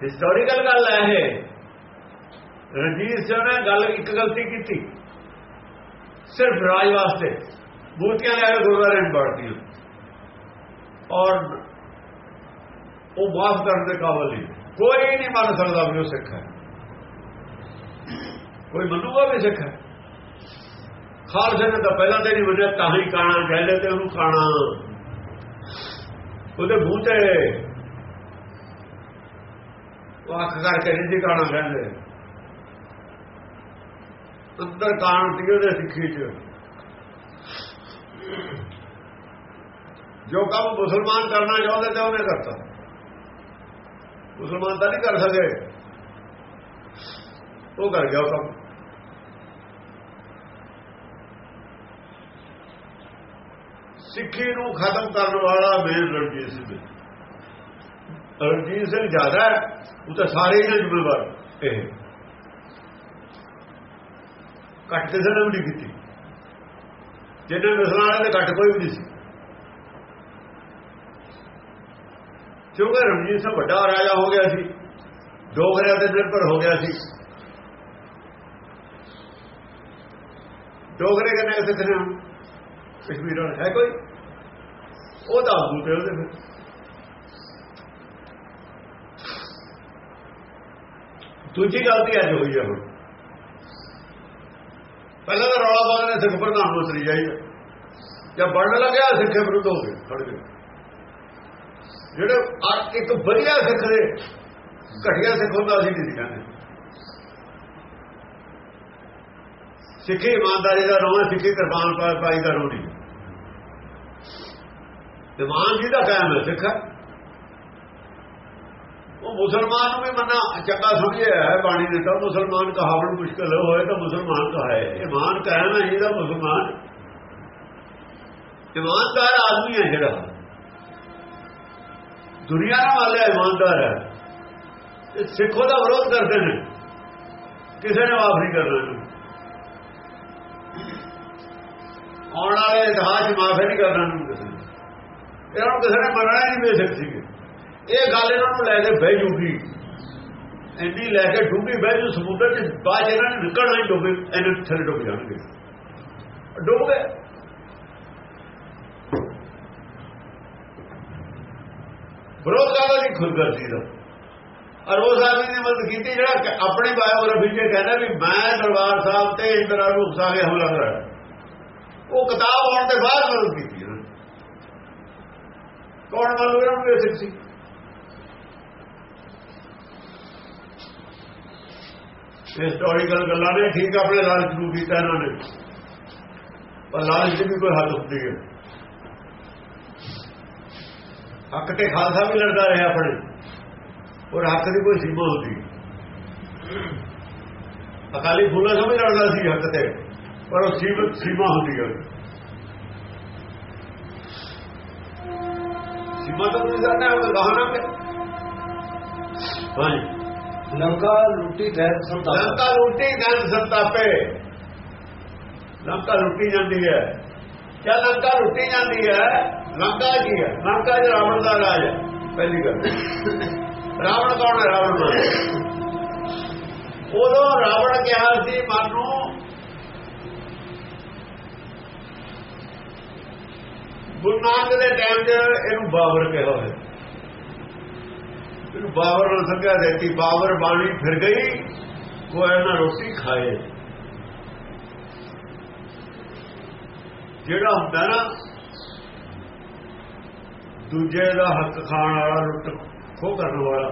ਹਿਸਟੋਰੀਕਲ ਗੱਲ ਹੈ ਇਹ ਰਣਜੀਤ ਸਿੰਘ ਨੇ ਗੱਲ ਇੱਕ ਗਲਤੀ ਕੀਤੀ ਸਿਰਫ ਰਾਜ ਵਾਸਤੇ ਮੂਰਤੀਆਂ ਲੈ ਕੇ ਗੁਰਦੁਆਰੇ ਨੂੰ ਬਾੜਤੀ ਔਰ ਉਹ ਮਾਫ ਕਰਨ ਦੇ ਕਾਬਲ ਨਹੀਂ ਕੋਈ ਨਹੀਂ ਮੰਨ ਸਕਦਾ ਵੀ ਉਹ ਸਿੱਖ ਹੈ ਕੋਈ ਮੰਨੂਗਾ ਵੀ ਸਿੱਖ? ਹੈ ਖਾਲਸੇ ਨੇ ਤਾਂ ਪਹਿਲਾਂ ਤੇ ਨਹੀਂ ਮੰਨਿਆ ਤਾਂ ਹੀ ਕਾਣਾ ਕਹਿੰਦੇ ਤੇ ਉਹਨੂੰ ਕਾਣਾ ਉਹਦੇ ਮੂੰਹ ਤੇ ਉਹ ਅੱਖ ਕਰਕੇ ਨਹੀਂ ਸੀ ਕਾਣਾ ਕਹਿੰਦੇ। ਅੰਦਰ ਕਾਣ ਸੀ ਉਹਦੇ ਸਿੱਖੀ ਚ। ਜੋ ਕੰਮ ਮੁਸਲਮਾਨ ਕਰਨਾ ਚਾਹੁੰਦੇ ਤੇ ਉਹਨੇ ਕਰਤਾ। ਮੁਸਲਮਾਨ ਤਾਂ ਨਹੀਂ ਕਰ ਸਕੇ। ਉਹ ਕਰ ਗਿਆ ਉਹ ਕੰਮ। ਸਿੱਖੀ ਨੂੰ ਖਤਮ ਕਰਨ ਵਾਲਾ ਮੇਰ ਰਣਜੀਤ ਸਿੰਘ ਰਣਜੀਤ ਸਿੰਘ ਜ਼ਿਆਦਾ ਉਹ ਤਾਂ ਸਾਰੇ ਹੀ ਜ਼ਿੰਮੇਵਾਰ ਇਹ। ਘੱਟ ਕਿਸੇ ਨੇ ਵੀ ਨਹੀਂ ਕੀਤੀ। ਜਿਹਨੇ ਮਿਸਲਾਂ ਵਾਲੇ ਦੇ ਘੱਟ ਕੋਈ ਵੀ ਨਹੀਂ ਸੀ। ਕਿਉਂਕਿ ਰਣਜੀਤ ਸਿੰਘ ਵੱਡਾ ਰਾਜਾ ਹੋ ਗਿਆ ਸੀ ਡੋਗਰਿਆਂ ਦੇ ਨਿਰਭਰ ਹੋ ਗਿਆ ਸੀ। ਡੋਗਰੇ ਕਿੰਨੇ ਸਿੱਖ ਨੇ? ਕਸ਼ਮੀਰ ਹੈ ਕੋਈ? ਉਹ ਤਾਂ ਆਗੂ ਤੇ ਉਹਦੇ ਫਿਰ। ਦੂਜੀ ਗਲਤੀ ਅੱਜ ਹੋਈ ਹੈ ਹੁਣ। ਪਹਿਲਾਂ ਤਾਂ ਰੌਲਾ ਪਾਉਂਦੇ ਨੇ ਸਿੱਖ ਪ੍ਰਧਾਨ ਮੰਤਰੀ ਜਾਈਏ ਜਦ ਬਣਨ ਲੱਗਿਆ, ਸਿੱਖੇ ਵਿਰੁੱਧ ਹੋ ਗਏ, ਖੜ ਗਏ। ਜਿਹੜੇ ਇੱਕ ਵਧੀਆ ਸਿੱਖ ਦੇ ਘਟੀਆ ਸਿੱਖ ਹੁੰਦਾ ਸੀ ਨਹੀਂ ਕਹਿੰਦੇ ਸਿੱਖੀ ਇਮਾਨਦਾਰੀ ਦਾ ਰੋਣਾ ਸਿੱਖੀ ਕਿਰਪਾਨ ਪਾਈ ਦਾ ਰੋਣੀ। ਇਮਾਨ ਜੀ ਦਾ ਕਾਇਮ ਹੈ? ਸਿੱਖ ਉਹ ਮੁਸਲਮਾਨ ਨੂੰ ਵੀ ਮੰਨਾ ਚੰਗਾ ਸਮਝਿਆ ਹੈ ਬਾਣੀ ਨੇ ਤਾਂ। ਮੁਸਲਮਾਨ ਕਹਾਵਣ ਮੁਸ਼ਕਲ ਹੋਏ ਤਾਂ ਮੁਸਲਮਾਨ ਕਹਾਏ। ਇਮਾਨ ਕਾਇਮ ਹੈ, ਇਹਦਾ ਮੁਸਲਮਾਨ। ਇਮਾਨਦਾਰ ਆਦਮੀ ਹੈ ਜਿਹੜਾ। ਦੁਨੀਆ ਨਾਲ ਵਾਲੇ ਇਮਾਨਦਾਰ ਹੈ। ਇਹ ਸਿੱਖੋ ਦਾ ਵਿਰੋਧ ਕਰਦੇ ਨੇ। ਕਿਸੇ ਨੇ ਮਾਫ ਨਹੀਂ ਕਰਨਾ ਇਹਨੂੰ। ਆਉਣ ਵਾਲੇ ਇਤਿਹਾਸ 'ਚ ਮਾਫੀ ਨਹੀਂ ਕਰਨਾ ਨੂੰ ਕਿਸੇ ਨੇ। ਇਹਨਾਂ ਨੂੰ ਕਿਸੇ ਨੇ ਮੰਨਣਾ ਹੀ ਨਹੀਂ ਬੇਸ਼ੱਕ ਸੀਗੇ। ਇਹ ਗੱਲ ਇਹਨਾਂ ਨੂੰ ਲੈ ਕੇ ਬਹਿ ਜੂਗੀ। ਇੰਨੀ ਲੈ ਕੇ ਡੁੱਬੀ ਬਹਿ ਜੂ, ਸਮੁੰਦਰ 'ਚ ਬਾਅਦ 'ਚ ਇਹਨਾਂ ਨੇ ਨਿਕਲਣਾ ਹੀ ਡੁੱਬੇ ਇਹਨੇ ਥੱਲੇ ਡੁੱਬ ਜਾਣਗੇ। ਡੁੱਬ। ਗਏ ਵਿਰੋਧ ਕਰਦਾ ਨਹੀਂ ਖੁਦਗਰਜ਼ੀ ਦਾ। ਔਰ ਉਹ ਸਾਹਿਬ ਨੇ ਮਦਦ ਕੀਤੀ, ਜਿਹੜਾ ਕਿ ਆਪਣੀ ਬਾਇਓਗ੍ਰਾਫੀ 'ਚ ਕਹਿੰਦਾ ਵੀ ਮੈਂ ਦਰਬਾਰ ਸਾਹਿਬ ਤੇ ਇੰਦਰਾ ਨੂੰ ਉਕਸਾ ਕੇ ਹਮਲਾ ਕਰਾਇਆ। ਉਹ ਕਿਤਾਬ ਆਉਣ ਦੇ ਬਾਅਦ ਮਦਦ ਕੀਤੀ। ਉਹਨਾਂ ਨੇ। ਕੌਣ ਮੰਨ ਲਓ ਇਹਨਾਂ ਨੂੰ ਇਹ ਸੀ? ਹਿਸਟੋਰੀਕਲ ਗੱਲਾਂ ਨੇ, ਠੀਕ ਆਪਣੇ ਲਾਲਚ ਨੂੰ ਕੀਤਾ ਇਹਨਾਂ ਨੇ। ਪਰ ਲਾਲਚ ਦੀ ਵੀ ਕੋਈ ਹੱਦ ਹੁੰਦੀ ਹੈ। ਹੱਕ ਤੇ ਖਾਲਸਾ ਵੀ ਲੜਦਾ ਰਿਹਾ ਆਪਣੇ। ਔਰ ਹੱਕ ਦੀ ਕੋਈ ਸੀਮਾ ਹੁੰਦੀ ਅਕਾਲੀ ਫੂਲਾ ਸਾਹਿਬ ਲੜਦਾ ਸੀ ਹੱਕ ਤੇ, ਪਰ ਉਹ ਸੀਮਤ ਸੀਮਾ ਹੁੰਦੀ ਹੈ। ਤਾਂ ਨਹੀਂ ਜਾਣਦਾ ਉਹ ਗਾਹਨਾ ਕਿ ਹਾਂਜੀ। ਲੰਕਾ ਲੁੱਟੀ ਦੈਤ ਸੰਤਾਪ। ਲੰਕਾ ਲੁੱਟੀ ਗੰਦ ਸੰਤਾਪੇ। ਲੰਕਾ ਲੁੱਟੀ ਜਾਂਦੀ ਹੈ। ਕਿਆ ਲੰਕਾ ਲੁੱਟੀ ਜਾਂਦੀ ਹੈ? ਲੰਕਾ ਕੀ ਹੈ। ਲੰਕਾ ਜਿਹੜਾ ਰਾਵਣ ਦਾ ਰਾਜ ਹੈ। ਪਹਿਲੀ ਗੱਲ। ਰਾਵਣ ਕੌਣ ਹੈ? ਰਾਵਣ ਉਦੋਂ ਰਾਵਣ ਕਿਹਾ ਸੀ ਮਨ ਨੂੰ ਗੁਰੂ ਨਾਨਕ ਦੇ ਟਾਈਮ 'ਚ ਇਹਨੂੰ ਬਾਬਰ ਕਿਹਾ ਹੋਇਆ। ਇਹਨੂੰ ਬਾਬਰ ਨਾਲ ਸੰਗਿਆ ਦਿੱਤੀ, ਬਾਬਰ ਬਾਣੀ ਫਿਰ ਗਈ ਕੋਈ ਨਾ ਰੋਟੀ ਖਾਏ। ਜਿਹੜਾ ਹੁੰਦਾ ਨਾ, ਦੂਜੇ ਦਾ ਹੱਕ ਖਾਣ ਵਾਲਾ ਲੁੱਟ ਖੋ ਕਰਨ ਵਾਲਾ,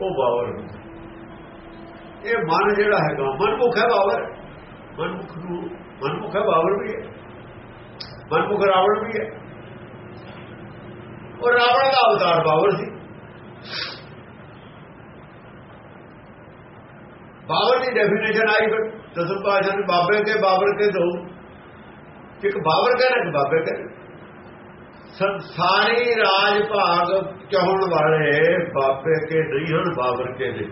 ਉਹ ਬਾਬਰ ਹੁੰਦਾ। ਇਹ ਮਨ ਜਿਹੜਾ ਹੈਗਾ, ਮਨਮੁਖ ਹੈ ਬਾਵਰ ਮਨਮੁਖ ਨੂੰ ਮਨਮੁਖ ਹੈ ਬਾਵਰ ਵੀ ਹੈ। ਮਨਮੁਖ ਰਾਵਣ ਵੀ ਹੈ। ਉਹ ਰਾਵਣ ਦਾ ਅਵਤਾਰ ਬਾਬਰ ਸੀ। ਬਾਬਰ ਦੀ ਡੈਫੀਨੇਸ਼ਨ ਆਈ ਫਿਰ, ਦਸਮ ਪਾਸ਼ਾ ਨੇ ਬਾਬੇ ਕੇ ਬਾਬਰ ਕੇ ਦੋ। ਇੱਕ ਬਾਬਰ ਕਹਿੰਦਾ ਇੱਕ ਬਾਬੇ ਕਹਿੰਦਾ ਸੰਸਾਰੀ ਰਾਜ ਭਾਗ ਚਾਹਣ ਵਾਲੇ ਬਾਬੇ ਕੇ ਨਹੀਂ ਹਨ, ਬਾਬਰ ਕੇ ਨੇ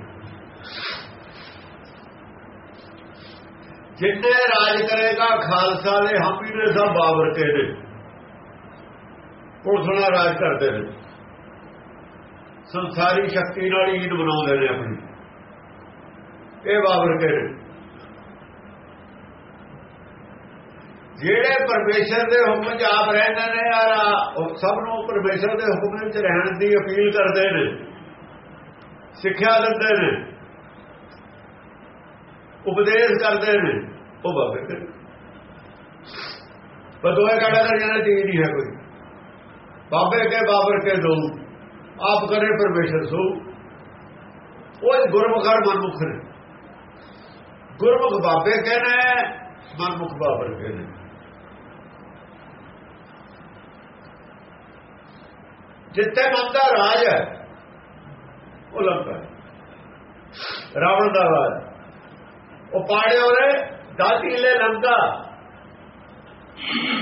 ਜਿੰਨੇ ਰਾਜ ਕਰੇਗਾ, ਖਾਲਸਾ ਦੇ ਹਮੀ ਨੇ ਸਭ ਬਾਬਰ ਕੇ ਨੇ ਪੁਲਿਸ ਨਾਲ ਰਾਜ ਕਰਦੇ ਨੇ। ਸੰਸਾਰੀ ਸ਼ਕਤੀ ਨਾਲ ਈਦ ਬਣਾਉਂਦੇ ਨੇ ਆਪਣੀ। ਇਹ ਬਾਬਰ ਕੇ ਨੇ ਜਿਹੜੇ ਪਰਮੇਸ਼ਰ ਦੇ ਹੁਕਮ 'ਚ ਆਪ ਰਹਿੰਦੇ ਨੇ ਯਾਰ ਸਭ ਨੂੰ ਪਰਮੇਸ਼ਰ ਦੇ ਹੁਕਮ ਵਿੱਚ ਰਹਿਣ ਦੀ ਅਪੀਲ ਕਰਦੇ ਨੇ। ਸਿੱਖਿਆ ਦਿੰਦੇ ਨੇ। ਉਪਦੇਸ਼ ਕਰਦੇ ਨੇ। ਉਹ ਬਾਬੇ ਕੇ ਬਦੋਏ ਕਾੜਾ ਕਰ ਜਾਣਾ ਚੀਜ਼ ਨਹੀਂ ਹੈ ਕੋਈ। ਬਾਬੇ ਕੇ ਬਾਬਰ ਕੇ ਦੋ ਆਪ ਕਰੇ ਪਰਮੇਸ਼ਰ ਸੋ। ਉਹ ਗੁਰਮੁਖਰ ਮਨਮੁਖ ਨੇ। ਗੁਰਮੁਖ ਬਾਬੇ ਕਹਿੰਦੇ ਮਨਮੁਖ ਬਾਬਰ ਕਹਿੰਦੇ ਜਿੱਥੇ ਮਨ ਦਾ ਰਾਜ ਹੈ, ਉਹ ਲੰਬਾ ਰਾਵਣ ਦਾ ਰਾਜ। ਉਹ ਪਾੜੇ ਉਹਨੇ ਦਾਤੀ ਲੈ ਲੰਕਾ।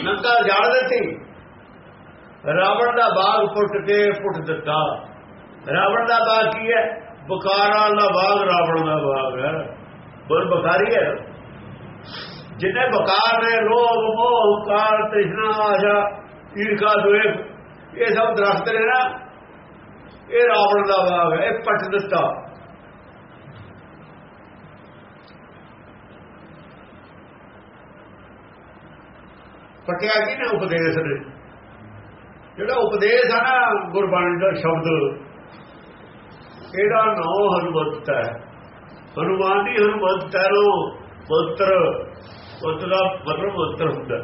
ਲੰਕਾ ਜਾੜ ਦਿੱਤੀ। ਰਾਵਣ ਦਾ ਬਾਗ ਪੁੱਟ ਕੇ ਪੁੱਟ ਦਿੱਤਾ। ਰਾਵਣ ਦਾ ਬਾਗ ਕੀ ਹੈ? ਬੁਕਾਰਾਂ ਦਾ ਬਾਗ ਰਾਵਣ ਦਾ ਬਾਗ ਹੈ। ਬਰ ਬਕਾਰੀ ਹੈ। ਜਿੰਨੇ ਬਕਾਰ ਨੇ, ਲੋਭ, ਮੋਹ ਹੰਕਾਰ ਤ੍ਰਿਸ਼ਨਾ, ਆਸ਼ਾ, ਈਰਖਾ ਦੁਖ ਇਹ ਸਭ ਦਰਖਤ ਨੇ ਨਾ। ਇਹ ਰਾਵਣ ਦਾ ਬਾਗ ਹੈ। ਇਹ ਪੱਟ ਦਿੱਤਾ। ਪਟਿਆ ਕੀ ਨੇ ਉਪਦੇਸ਼ ਨੇ ਜਿਹੜਾ ਉਪਦੇਸ਼ ਆ ਨਾ, ਗੁਰਬਾਣੀ ਦਾ ਸ਼ਬਦ, ਇਹਦਾ ਨਾਮ ਹਨੂਮੰਤ ਹੈ। ਹਨੂਮਾਨ ਦੀ ਹਨੂਮੰਤ ਹੈ ਲੋ ਮੰਤਰ ਮੰਤਰ ਦਾ ਮਤਲਬ ਪੁੱਤਰ ਹੁੰਦਾ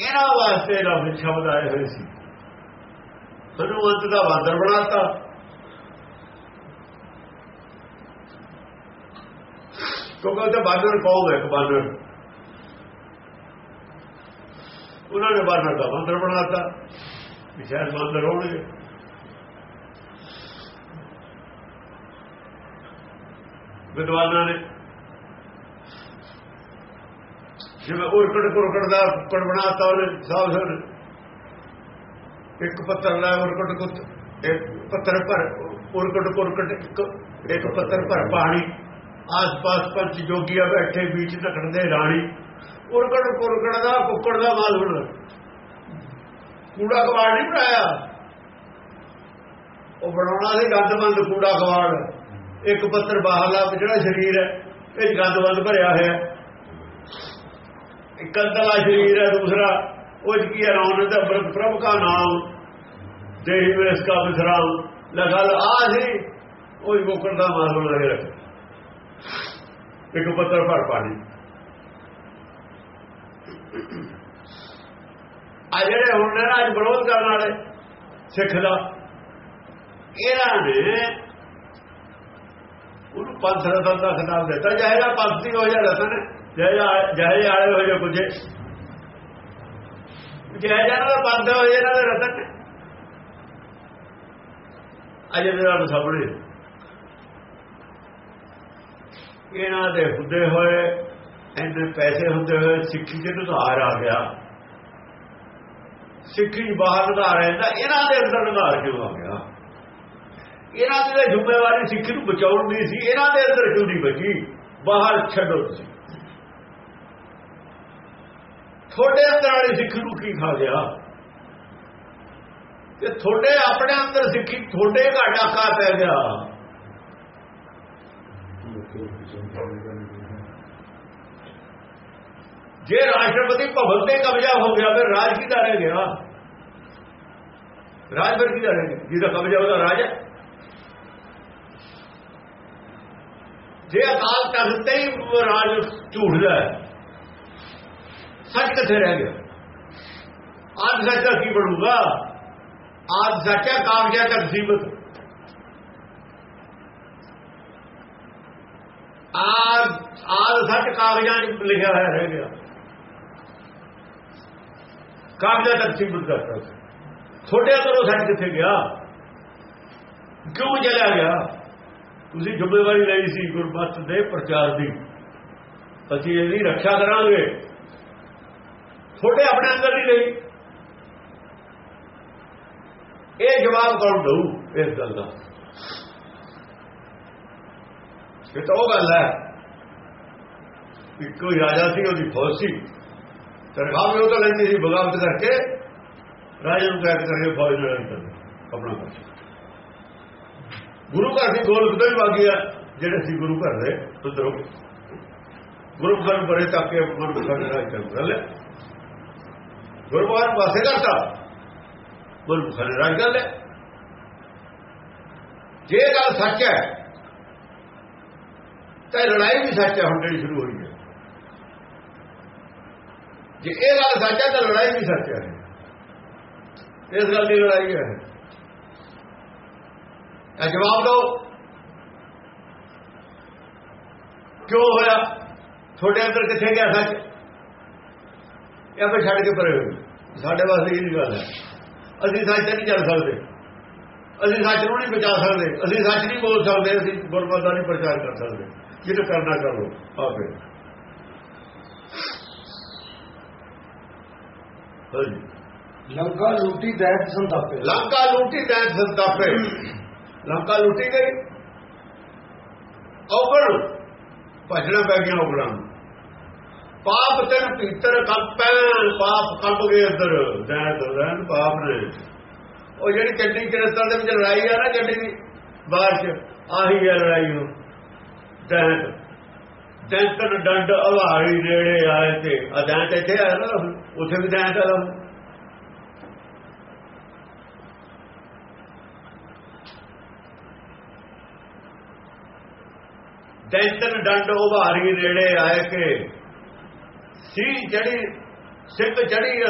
ਇਹਨਾਂ ਵਾਸਤੇ ਰੱਬ ਸ਼ਬਦ ਆਏ ਹੋਏ ਸੀ। ਹਨੂਮੰਤ ਦਾ ਬਾਦਰ ਬਣਾਤਾ। ਕਿਉਂਕਿ ਉਹ ਤੇ ਬਾਦਰ ਕੌਮ ਹੈ ਇੱਕ ਬਾਦਰ ਉਹਨਾਂ ਨੇ ਬਾਦਰ ਦਾ ਮੰਤਰ ਬਣਾਤਾ, ਵੀ ਸ਼ਾਇਦ ਬਾਦਰ ਹੋਣਗੇ ਵਿਦਵਾਨਾਂ ਨੇ ਜਿਵੇਂ ਉਰਕੜ ਕੁਰਕੜ ਦਾ ਕੁੜ ਬਣਾਤਾ ਉਹਨੇ ਸਾਹ ਸਰ ਇੱਕ ਪੱਤਰ ਲੈ ਉਰਕੜ ਕੁੱਤ, ਇੱਕ ਪੱਤਰ ਭਰ, ਉਰਕੜ ਕੁਰਕੜ, ਇੱਕ ਪੱਤਰ ਭਰ ਪਾਣੀ। ਆਸ-ਪਾਸ ਪੰਜ ਜੋਗੀਆਂ ਬੈਠੇ ਵਿੱਚ ਨਕੜਦੇ ਰਾਣੀ। ਕੁਰਕੜ ਕੁਰਕੜ ਦਾ, ਕੁੱਕੜ ਦਾ ਮਾਲ ਹੁਣ। ਕੂੜਾ ਕਵਾੜ ਨਹੀਂ ਬਣਾਇਆ। ਉਹ ਬਣਾਉਣਾ ਸੀ ਗੰਦਮੰਦ ਕੂੜਾ ਕਵਾੜ ਇੱਕ ਪੱਤਰ ਬਾਹਰਲਾ ਜਿਹੜਾ ਸਰੀਰ ਹੈ, ਇਹ 'ਚ ਭਰਿਆ ਹੋਇਆ ਹੈ। ਇੱਕ ਅੰਦਰਲਾ ਸਰੀਰ ਹੈ, ਦੂਸਰਾ ਉਹ 'ਚ ਕੀ ਹੈ ਨਾਮ ਦਾ ਪ੍ਰਭ ਕਾ ਨਾਮ। ਦੇਹੀ ਵਿੱਚ ਇਸ ਕਾ ਵਿਸਰਾਮ ਲਗਲ ਆ ਸੀ, ਉਹ ਕੁੱਕੜ ਦਾ ਮਾਲ ਬਣਾ ਕੇ ਰੱਖ। ਇੱਕ ਪੱਤਰ ਭਰ ਪਾਣੀ ਆ ਜਿਹੜੇ ਹੁਣ ਨੇ ਨਾ ਅੱਜ ਵਿਰੋਧ ਕਰਨ ਵਾਲੇ ਸਿੱਖ ਦਾ, ਇਹਨਾਂ ਨੇ ਉਹਨੂੰ ਪੰਥ ਰਤਨ ਦਾ ਖਿਤਾਬ ਦਿੱਤਾ। ਜਿਹੜਾ ਦੀ ਹੋ। ਜਾ ਰਤਨ ਜਿਹੜਾ ਜਿਹੜੇ ਆਲੇ ਹੋ ਜਾ ਕੁਝੇ ਜਿਹੜਾ ਜਨਾਂ ਦਾ ਪੰਥ ਹੋ ਜਿਹੜਾ ਦਾ ਰਤਨ ਅਜੇ ਦੇ ਸਾਹਮਣੇ। ਇਹਨਾਂ ਦੇ ਹੁੰਦੇ ਹੋਏ ਇੰਨੇ ਪੈਸੇ ਹੁੰਦੇ ਹੋਏ ਸਿੱਖੀ ਦੇ ਨਿਧਾਰ ਆ ਗਿਆ। ਸਿੱਖੀ ਬਾਹਰ ਨਿਧਾਰ ਰਹਿੰਦਾ ਇਹਨਾਂ ਦੇ ਅੰਦਰ ਨਿਧਾਰ ਕਿਉਂ ਆ ਗਿਆ? ਇਹਨਾਂ ਦੀ ਜ਼ਿੰਮੇਵਾਰੀ ਸਿੱਖੀ ਨੂੰ ਬਚਾਉਣ ਦੀ ਸੀ, ਇਹਨਾਂ ਦੇ ਅੰਦਰ ਕਿਉਂ ਨਹੀਂ ਬਚੀ? ਬਾਹਰ ਛੱਡੋ ਤੁਸੀਂ। ਤੁਹਾਡੇ ਅੰਦਰ ਵਾਲੀ ਸਿੱਖੀ ਨੂੰ ਕੀ ਖਾ ਗਿਆ? ਤੇ ਤੁਹਾਡੇ ਆਪਣੇ ਅੰਦਰ ਸਿੱਖੀ, ਤੁਹਾਡੇ ਘਾਟਾ ਖਾ ਪੈ ਗਿਆ। ਜੇ ਰਾਸ਼ਟਰਪਤੀ ਭਵਨ ਤੇ ਕਬਜ਼ਾ ਹੋ ਗਿਆ ਫਿਰ ਰਾਜ ਕਿਹਦਾ ਰਹਿ ਗਿਆ ਰਾਜ ਫਿਰ ਕਿਹਦਾ ਰਹਿ ਗਿਆ ਜਿਹਦਾ ਕਬਜ਼ਾ ਉਹਦਾ ਰਾਜ ਹੈ ਜੇ ਅਕਾਲ ਤਖਤ ਤੇ ਹੀ ਰਾਜ ਝੂਠਦਾ ਹੈ ਸੱਚ ਕਿੱਥੇ ਰਹਿ ਗਿਆ ਆਜ ਸੱਚ ਦਾ ਕੀ ਬਣੂਗਾ ਆਜ ਸੱਚਾ ਕਾਗਜ਼ਾਂ ਤੱਕ ਸੀਮਤ ਆਜ ਆਜ ਸੱਚ ਕਾਗਜ਼ਾਂ 'ਚ ਲਿਖਿਆ ਹੋਇਆ ਰਹਿ ਗਿਆ ਕਾਗਜ਼ਾਂ ਤੱਕ ਸੀਮਤ ਕਰਤਾ ਛੋਟੇ ਅੰਦਰੋਂ ਸੱਚ ਕਿੱਥੇ ਗਿਆ? ਕਿਉਂ ਚਲਿਆ ਗਿਆ? ਤੁਸੀਂ ਜ਼ਿੰਮੇਵਾਰੀ ਲਈ ਸੀ ਗੁਰਮਤਿ ਦੇ ਪ੍ਰਚਾਰ ਦੀ। ਅਸੀਂ ਇਹਦੀ ਰੱਖਿਆ ਕਰਾਂਗੇ। ਛੋਟੇ ਆਪਣੇ ਅੰਦਰ ਨਹੀਂ ਲਈ ਇਹ ਜਵਾਬ ਕੌਣ ਦਊ ਇਸ ਗੱਲ ਦਾ? ਇਹ ਤਾਂ ਉਹ ਗੱਲ ਹੈ। ਕਿ ਕੋਈ ਰਾਜਾ ਸੀ, ਉਹਦੀ ਫੌਜ ਸੀ। ਤਨਖਾਹ ਵੀ ਉਹ ਤਾਂ ਲੈਂਦੀ ਸੀ ਬਗਾਵਤ ਕਰਕੇ, ਰਾਜਾ ਨੂੰ ਕੈਦ ਕਰਕੇ ਫੌਜ ਨਾਲ ਲੜਾਈ ਕਰਦੀ, ਆਪਣਾ ਕਰ ਗੁਰੂ ਘਰ ਦੀ ਗੋਲਕ ਤੋਂ ਹੀ ਵਾਗੀ ਆ, ਜਿਹੜੇ ਸੀ ਗੁਰੂ ਘਰ ਦੇ ਉਧਰੋਂ ਗੁਰੂ ਘਰ ਬੜੇ ਤੱਕ ਕੇ ਮਨ ਬਖੜ ਰਾਜ ਕਰ ਲੈ ਗੁਰੂ ਪਾਸੇ ਕਰਤਾ। ਗੁਰੂ ਘਰ ਰਾਜ ਕਰ ਲੈ ਜੇ ਗੱਲ ਸੱਚ ਹੈ, ਤਾਂ ਲੜਾਈ ਵੀ ਸੱਚ ਹੈ, ਹੁਣ ਜਿਹੜੀ ਸ਼ੁਰੂ ਹੋਈ ਹੈ। ਜੇ ਇਹ ਗੱਲ ਸੱਚ ਹੈ ਤਾਂ ਲੜਾਈ ਵੀ ਸੱਚ ਹੈ। ਇਸ ਗੱਲ ਦੀ ਲੜਾਈ ਹੈ। ਇਹ ਜਵਾਬ ਦਿਓ, ਕਿਉਂ ਹੋਇਆ? ਤੁਹਾਡੇ ਅੰਦਰ ਕਿੱਥੇ ਗਿਆ ਸੱਚ? ਇਹ ਆਪਾਂ ਛੱਡ ਕੇ ਪਰੇ ਹੋਏ। ਸਾਡੇ ਵਾਸਤੇ ਇਹ ਗੱਲ ਹੈ। ਅਸੀਂ ਸੱਚ ਤੇ ਨਹੀਂ ਚੱਲ ਸਕਦੇ। ਅਸੀਂ ਸੱਚ ਨੂੰ ਨਹੀਂ ਬਚਾ ਸਕਦੇ। ਅਸੀਂ ਸੱਚ ਨਹੀਂ ਬੋਲ ਸਕਦੇ। ਅਸੀਂ ਗੁਰਮਤਿ ਦਾ ਨਹੀਂ ਪ੍ਰਚਾਰ ਕਰ ਸਕਦੇ। ਜਿਹਨੇ ਕਰਨਾ ਕਰੋ ਆਪੇ। ਲੰਕਾ ਲੂਟੀ ਦੈਤ ਸੰਤਾਪੇ ਲੰਕਾ ਲੂਟੀ ਤੈਂ ਸੰਤਾਪੇ ਲੰਕਾ ਲੁੱਟੀ ਗਈ ਔਗਣ। ਭਜਣਾ ਪੈ ਗਿਆ ਔਗਣਾਂ ਨੂੰ। ਪਾਪ ਤਨ ਭੀਤਰ ਕੰਪੈ ਪਾਪ ਕੰਪ ਗਏ ਅੰਦਰ। ਦੈਤ ਦੈਨ ਪਾਪ ਨੇ। ਉਹ ਜਿਹੜੀ ਚੱਡੀ ਕਿਰਸਤਾਂ ਦੇ ਵਿੱਚ ਲੜਾਈ ਆ ਨਾ ਚੱਡੀ ਦੀ ਬਾਹਰ ਚ ਆਹੀ ਹੈ ਲੜਾਈ ਉਹ ਦੈਤ ਦੈਂਤਨ ਡੰਡ ਅਵਾਰੀ ਨੇੜੇ ਆਏ ਤੇ। ਅਦੈਂਤ ਇੱਥੇ ਆਇਆ ਨਾ ਉੱਥੇ ਵੀ ਦੈਂਤ ਆਲਾ ਦੈਂਤਨ ਡੰਡ ਉਭਾਰੀ ਨੇੜੇ ਆਏ ਕੇ। ਸੀ ਜੜੀ ਸਿੱਧ ਜੜੀ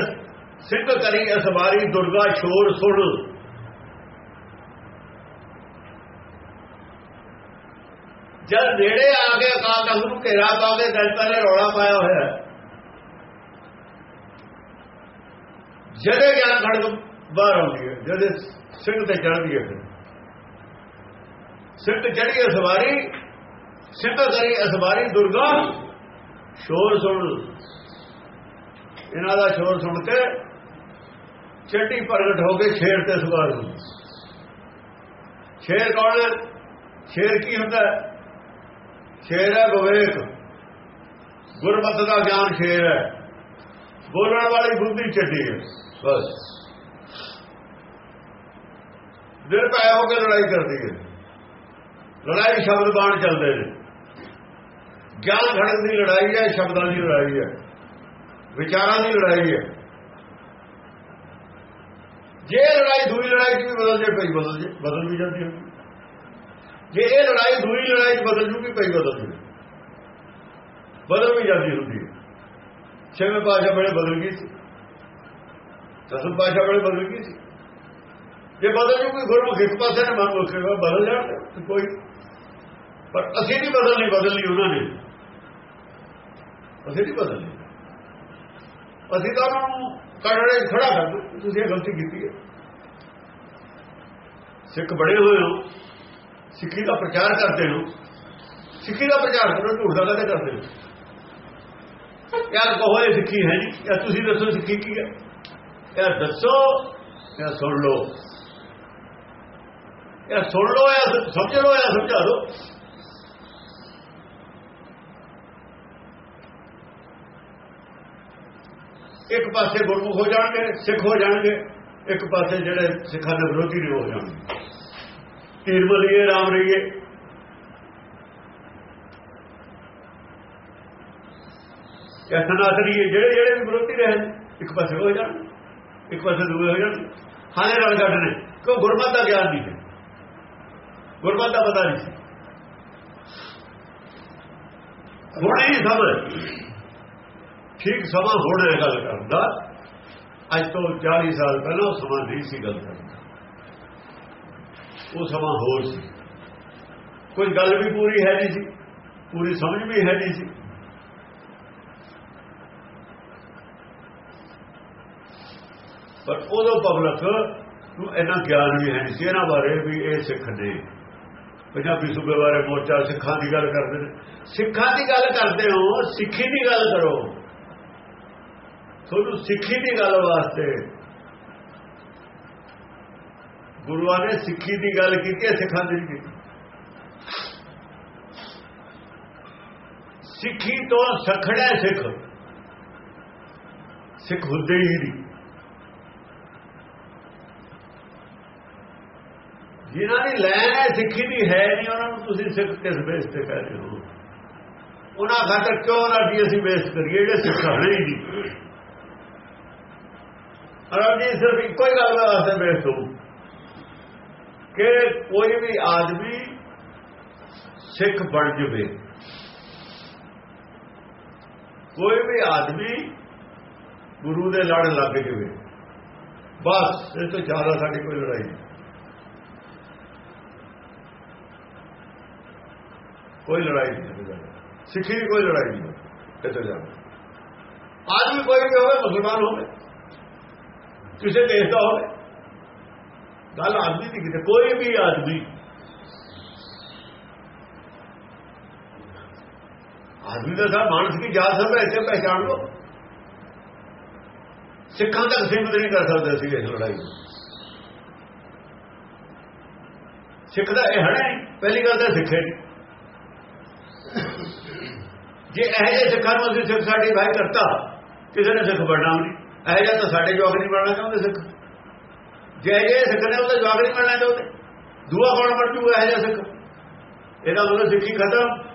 ਸਿੰਘ ਕਰੀ ਅਸਵਾਰੀ ਦੁਰਗਾ ਛੋੜ ਸੁਣ। ਜਦ ਨੇੜੇ ਆ ਕੇ ਅਕਾਲ ਤਖਤ ਨੂੰ ਘੇਰਾ ਪਾ ਕੇ ਦੈਂਤਾਂ ਨੇ ਰੌਲਾ ਪਾਇਆ ਹੋਇਆ। ਹੈ। ਜਦੇ ਗਿਆਨ ਖੜਕ ਬਾਹਰ ਆਉਂਦੀ ਹੈ, ਜਦੇ ਸਿੰਘ ਤੇ ਚੜਦੀ ਹੈ ਫਿਰ। ਸਿੱਧ ਚੜੀ ਅਸਵਾਰੀ ਸਿੱਧ ਕਰੀ ਅਸਵਾਰੀ ਦੁਰਗਾ, ਸ਼ੋਰ ਸੁਣ। ਇਹਨਾਂ ਦਾ ਸ਼ੋਰ ਸੁਣ ਕੇ ਚੱਟੀ ਪ੍ਰਗਟ ਹੋ ਕੇ ਸ਼ੇਰ ਤੇ ਸਵਾਰ ਹੋ ਸ਼ੇਰ ਕੌਣ ਸ਼ੇਰ ਕੀ ਹੁੰਦਾ ਸ਼ੇਰ ਹੈ ਵਿਵੇਕ ਗੁਰਮਤਿ ਦਾ ਗਿਆਨ ਸ਼ੇਰ ਹੈ। ਬੋਲਣ ਵਾਲੀ ਬੁੱਧੀ ਚੱਡੀ ਹੈ। ਬਸ। ਨਿਰਭੈ ਹੋ ਕੇ ਲੜਾਈ ਕਰਦੀ ਹੈ। ਲੜਾਈ ਸ਼ਬਦ ਬਾਣ ਚੱਲਦੇ ਨੇ। ਗਿਆਨ ਘੜਨ ਦੀ ਲੜਾਈ ਹੈ, ਸ਼ਬਦਾਂ ਦੀ ਲੜਾਈ ਹੈ। ਵਿਚਾਰਾਂ ਦੀ ਲੜਾਈ ਹੈ। ਜੇ ਲੜਾਈ ਦੂਈ ਲੜਾਈ ਚ ਵੀ ਬਦਲ ਜੇ ਪਈ ਬਦਲ ਜੇ, ਬਦਲ ਵੀ ਜਾਂਦੀ ਹੈ। ਜੇ ਇਹ ਲੜਾਈ ਦੂਈ ਲੜਾਈ ਚ ਬਦਲ ਜੂਗੀ ਪਈ ਬਦਲ ਜੂ ਬਦਲ ਵੀ ਜਾਂਦੀ ਹੁੰਦੀ ਹੈ। ਛੇਵੇਂ ਪਾਸ਼ਾ ਵੇਲੇ ਬਦਲ ਗਈ ਸੀ। ਦਸਮ ਪਾਸ਼ਾ ਵੇਲੇ ਬਦਲ ਗਈ ਸੀ। ਜੇ ਬਦਲ ਜੂਗੀ ਗੁਰਮੁਖ ਇੱਕ ਪਾਸੇ ਨੇ ਮਨ ਮੁਖੇ ਬਦਲ ਜਾਣ ਕੋਈ ਪਰ ਅਸੀਂ ਨਹੀਂ ਬਦਲਣੀ ਬਦਲਣੀ ਉਹਨਾਂ ਨੇ। ਅਸੀਂ ਨਹੀਂ ਬਦਲਣੀ। ਅਸੀਂ ਤਾਂ ਉਹਨਾਂ ਨੂੰ ਕੜੜੇ ਖੜਾ ਕਰ ਤੁਸੀਂ ਇਹ ਗਲਤੀ ਕੀਤੀ ਹੈ। ਸਿੱਖ ਬੜੇ ਹੋਏ ਹੋ। ਸਿੱਖੀ ਦਾ ਪ੍ਰਚਾਰ ਕਰਦੇ ਨੂੰ ਸਿੱਖੀ ਦਾ ਪ੍ਰਚਾਰ ਕਰੋ, ਝੂਠ ਦਾ ਕਦੇ ਕਰਦੇ ਹੋ ਯਾਰ ਕਹੋ ਇਹ ਸਿੱਖੀ ਹੈ ਨਹੀਂ, ਯਾਰ ਤੁਸੀਂ ਦੱਸੋ ਸਿੱਖੀ ਕੀ ਹੈ? ਯਾਰ ਦੱਸੋ ਯਾ ਸੁਣ ਲਓ। ਯਾ ਸੁਣ ਲਓ ਯਾ ਸਮਝ ਲਓ ਯਾ ਸਮਝਾ ਲਓ ਇੱਕ ਪਾਸੇ ਗੁਰਮੁਖ ਹੋ ਜਾਣਗੇ, ਸਿੱਖ ਹੋ ਜਾਣਗੇ, ਇੱਕ ਪਾਸੇ ਜਿਹੜੇ ਸਿੱਖਾਂ ਦੇ ਵਿਰੋਧੀ ਨੇ ਹੋ ਜਾਣਗੇ। ਤੀਰ ਬਲੀਏ ਰਾਮ ਰਹੀਏ ਇਹ ਸਨਾਤਨੀ ਜਿਹੜੇ ਜਿਹੜੇ ਵੀ ਵਿਰੋਧੀ ਰਹੇ ਨੇ, ਇੱਕ ਪਾਸੇ ਹੋ ਜਾਣ ਇੱਕ ਪਾਸੇ ਦੂਏ ਹੋ ਜਾਣ ਹਾਲੇ ਨਾਲ ਗੱਡ ਨੇ ਕਿਉਂ ਗੁਰਮਤ ਦਾ ਗਿਆਨ ਨਹੀਂ ਹੈ ਗੁਰਮਤ ਦਾ ਪਤਾ ਨਹੀਂ ਸੀ ਹੁਣ ਇਹ ਸਮਝ ਠੀਕ ਸਮਾਂ ਹੁਣ ਇਹ ਗੱਲ ਕਰਨ ਦਾ ਅੱਜ ਤੋਂ 40 ਸਾਲ ਪਹਿਲਾਂ ਉਹ ਸਮਾਂ ਨਹੀਂ ਸੀ ਗੱਲ ਕਰਨ ਦਾ ਉਹ ਸਮਾਂ ਹੋਰ ਸੀ। ਕੋਈ ਗੱਲ ਵੀ ਪੂਰੀ ਹੈ ਨਹੀਂ ਸੀ। ਪੂਰੀ ਸਮਝ ਵੀ ਹੈ ਨਹੀਂ ਸੀ। ਪਰ ਉਦੋਂ ਪਬਲਿਕ ਨੂੰ ਇੰਨਾ ਗਿਆਨ ਵੀ ਹੈ ਨਹੀਂ ਸੀ ਇਹਨਾਂ ਬਾਰੇ ਵੀ ਇਹ ਸਿੱਖ ਨੇ ਪੰਜਾਬੀ ਸੂਬੇ ਬਾਰੇ ਮੋਰਚਾ ਸਿੱਖਾਂ ਦੀ ਗੱਲ ਕਰਦੇ ਨੇ। ਸਿੱਖਾਂ ਦੀ ਗੱਲ ਕਰਦੇ ਹੋ, ਸਿੱਖੀ ਦੀ ਗੱਲ ਕਰੋ। ਤੁਹਾਨੂੰ ਸਿੱਖੀ ਦੀ ਗੱਲ ਵਾਸਤੇ ਗੁਰੂਆਂ ਨੇ ਸਿੱਖੀ ਦੀ ਗੱਲ ਕੀਤੀ ਹੈ, ਸਿੱਖਾਂ ਦੀ ਨਹੀਂ ਕੀਤੀ। ਸਿੱਖੀ ਤੋਂ ਸਖੜਾ ਸਿੱਖ। ਸਿੱਖ ਹੁੰਦੇ ਹੀ ਨਹੀਂ। ਜਿਨ੍ਹਾਂ ਦੀ ਲੈਣ ਹੈ, ਸਿੱਖੀ ਦੀ ਹੈ ਨਹੀਂ, ਉਹਨਾਂ ਨੂੰ ਤੁਸੀਂ ਸਿੱਖ ਕਿਸ ਬੇਸ ਤੇ ਕਹਿ ਰਹੇ ਹੋ? ਉਹਨਾਂ ਖਾਤਰ ਕਿਉਂ ਨਾ ਵੀ ਅਸੀਂ ਬੇਸ ਕਰੀਏ, ਜਿਹੜੇ ਸਿੱਖਾਣੇ ਹੀ ਨਹੀਂ। ਅਰਬ ਜੀ ਸਿਰਫ ਇੱਕੋ ਹੀ ਗੱਲ ਵਾਸਤੇ ਬੇਸ ਹੋ ਕਿ ਕੋਈ ਵੀ ਆਦਮੀ ਸਿੱਖ ਬਣ ਜਵੇ ਕੋਈ ਵੀ ਆਦਮੀ ਗੁਰੂ ਦੇ ਲੜ ਲੱਗ ਜਵੇ ਬਸ ਇਹ ਤੋਂ ਜ਼ਿਆਦਾ ਸਾਡੀ ਕੋਈ ਲੜਾਈ ਨਹੀਂ ਕੋਈ ਲੜਾਈ ਨਹੀਂ ਸਿੱਖੀ ਦੀ ਕੋਈ ਲੜਾਈ ਨਹੀਂ ਕਿਤੇ ਜਾ ਆਦਮੀ ਕੋਈ ਵੀ ਹੋਵੇ ਮੁਸਲਮਾਨ ਹੋਵੇ ਕਿਸੇ ਦੇਸ਼ ਦਾ ਹੋਵੇ ਗੱਲ ਆਦਮੀ ਦੀ ਕਿਤੇ ਕੋਈ ਵੀ ਆਦਮੀ ਆਦਮੀ ਦਾ ਸਾ ਮਾਨਸ ਕੀ ਜਾਤ ਸਭ ਇੱਥੇ ਪਹਿਚਾਣ ਲੋ ਸਿੱਖਾਂ ਤੱਕ ਸੀਮਤ ਨਹੀਂ ਕਰ ਸਕਦੇ ਸੀ ਇਸ ਲੜਾਈ ਨੂੰ। ਸਿੱਖ ਦਾ ਇਹ ਹੜਾ ਪਹਿਲੀ ਗੱਲ ਤਾਂ ਸਿੱਖੇ ਨਹੀਂ ਜੇ ਇਹ ਜੇ ਸਿੱਖਾਂ ਨੂੰ ਅਸੀਂ ਸਿੱਖ ਸਾਡੀ ਭਾਈ ਕਰਤਾ, ਕਿਸੇ ਨੇ ਸਿੱਖ ਬਣਨਾ ਨਹੀਂ। ਇਹ ਜਿਹਾ ਤਾਂ ਸਾਡੇ ਜਵਾਕ ਨਹੀਂ ਬਣਨਾ ਚਾਹੁੰਦੇ ਸਿੱਖ। ਜੇ ਜੇ ਸਿੱਖ ਨੇ ਉਹਦਾ ਜਵਾਕ ਨਹੀਂ ਬਣਨਾ ਚਾਹੁੰਦੇ। ਦੂਆ ਕੌਣ ਬਣ ਜੂਗਾ ਇਹ ਜਿਹਾ ਸਿੱਖ। ਇਹਦਾ ਮਤਲਬ ਸਿੱਖੀ ਖਤਮ।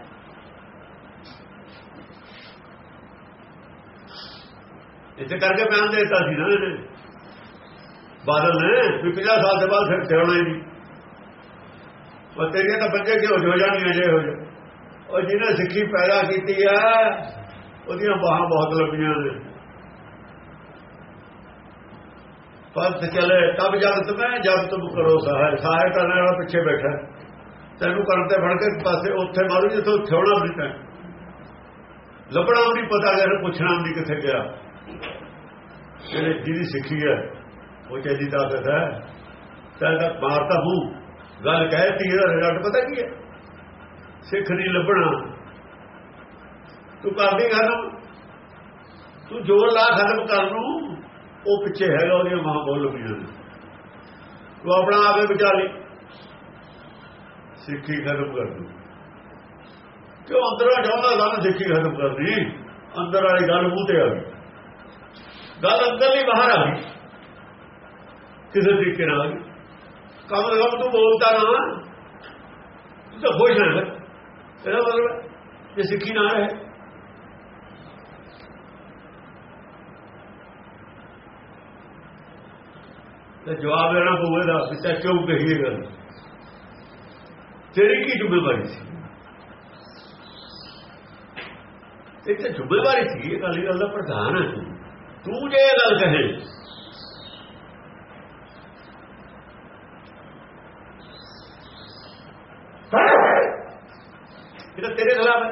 ਇਸੇ ਕਰਕੇ ਬਿਆਨ ਦਿੱਤਾ ਸੀ ਨਾ ਇਹਨੇ। ਬਾਦਲ ਨੇ ਵੀ 50 ਸਾਲ ਦੇ ਬਾਅਦ ਫਿਰ ਫੇਰਣਾ ਹੀ ਨਹੀਂ। ਉਹ ਤੇਰੀਆਂ ਤਾਂ ਬੱਚੇ ਕਿ ਹੋ ਜਾਣੀਆਂ ਜੇ ਹੋ ਜਾ ਉਹ ਜਿਹਨੇ ਸਿੱਖੀ ਪੈਦਾ ਕੀਤੀ ਆ, ਉਹਦੀਆਂ ਬਾਹਾਂ ਬਹੁਤ ਲੰਬੀਆਂ ਨੇ। ਪੰਥ ਚਲੇ, ਤਬ ਜਗਤ ਮੈਂ ਜਦ ਤੁਮ ਕਰੋ ਸਹਾਇ ਸਹਾਇ ਕਰਨ ਵਾਲਾ ਪਿੱਛੇ ਬੈਠਾ ਤੈਨੂੰ ਕਰਨ ਤੇ ਫੜ ਕੇ ਪਾਸੇ ਉੱਥੇ ਮਾਰੂ ਜਿੱਥੋਂ ਥੋੜਾ ਵੀ ਤਾਂ ਲੱਭਣਾ ਵੀ ਨਹੀਂ ਪਤਾ ਅਗਰ ਪੁੱਛਣਾ ਵੀ ਕਿੱਥੇ ਗਿਆ। ਜਿਹੜੇ ਜਿਹਦੀ ਸਿੱਖੀ ਹੈ, ਉਹ ਚੱਲੀ ਤਾਕਤ ਹੈ। ਤਾਂ ਮਾਰਤਾ ਹੂੰ। ਗੱਲ ਕਹਿਤੀ ਇਹਦਾ ਰਿਜ਼ਲਟ ਪਤਾ ਕੀ ਹੈ? ਸਿੱਖ ਨਹੀਂ ਲੱਭਣਾ। ਤੂੰ ਕਰਦੀ ਖਤਮ ਤੂੰ ਜੋਰ ਲਾ ਖਤਮ ਕਰ ਨੂੰ। ਉਹ ਪਿੱਛੇ ਹੈਗਾ ਉਹਦੀਆਂ ਮਾਂ ਬੋਲ ਪਈਆਂ ਨੇ। ਤੂੰ ਆਪਣਾ ਆਪੇ ਬਚਾ ਲਈ। ਸਿੱਖੀ ਖਤਮ ਕਰ ਦੂ। ਕਿਉਂ ਅੰਦਰੋਂ ਚਾਹੁੰਦਾ ਗੱਲ ਸਿੱਖੀ ਖਤਮ ਕਰਨੀ ਅੰਦਰ ਵਾਲੀ ਗੱਲ ਮੂੰਹ ਤੇ ਆ ਗਈ। ਗੱਲ ਅੰਦਰਲੀ ਬਾਹਰ ਆ ਗਈ। ਕਿਸੇ ਤਰੀਕੇ ਨਾਲ ਕੰਮ ਗਈ। ਕਮ ਸੇ ਕਮ ਤੂੰ ਬੋਲਦਾ ਨਾ ਤੂੰ ਤਾਂ ਖੁਸ਼ ਹੈ ਇਹਦਾ ਮਤਲਬ ਜੇ ਸਿੱਖੀ ਨਾ ਹੈ। ਤੇ ਜਵਾਬ ਦੇਣਾ ਪਊਗਾ ਕਿ ਤਾਂ ਕਿਉਂ ਕਹੀਏ ਗੱਲ? ਤੇਰੀ ਕੀ ਜ਼ਿੰਮੇਵਾਰੀ ਸੀ? ਇਹ ਤਾਂ ਜ਼ਿੰਮੇਵਾਰੀ ਸੀ, ਇਹ ਗੱਲ ਗੱਲ ਦਾ ਪ੍ਰਧਾਨ ਹੈ। ਤੂੰ ਤੂੰ ਜੇ ਇਹ ਗੱਲ ਕਹੇ। ਇਹ ਤਾਂ ਤੇਰੇ ਖਿਲਾਫ ਹੈ।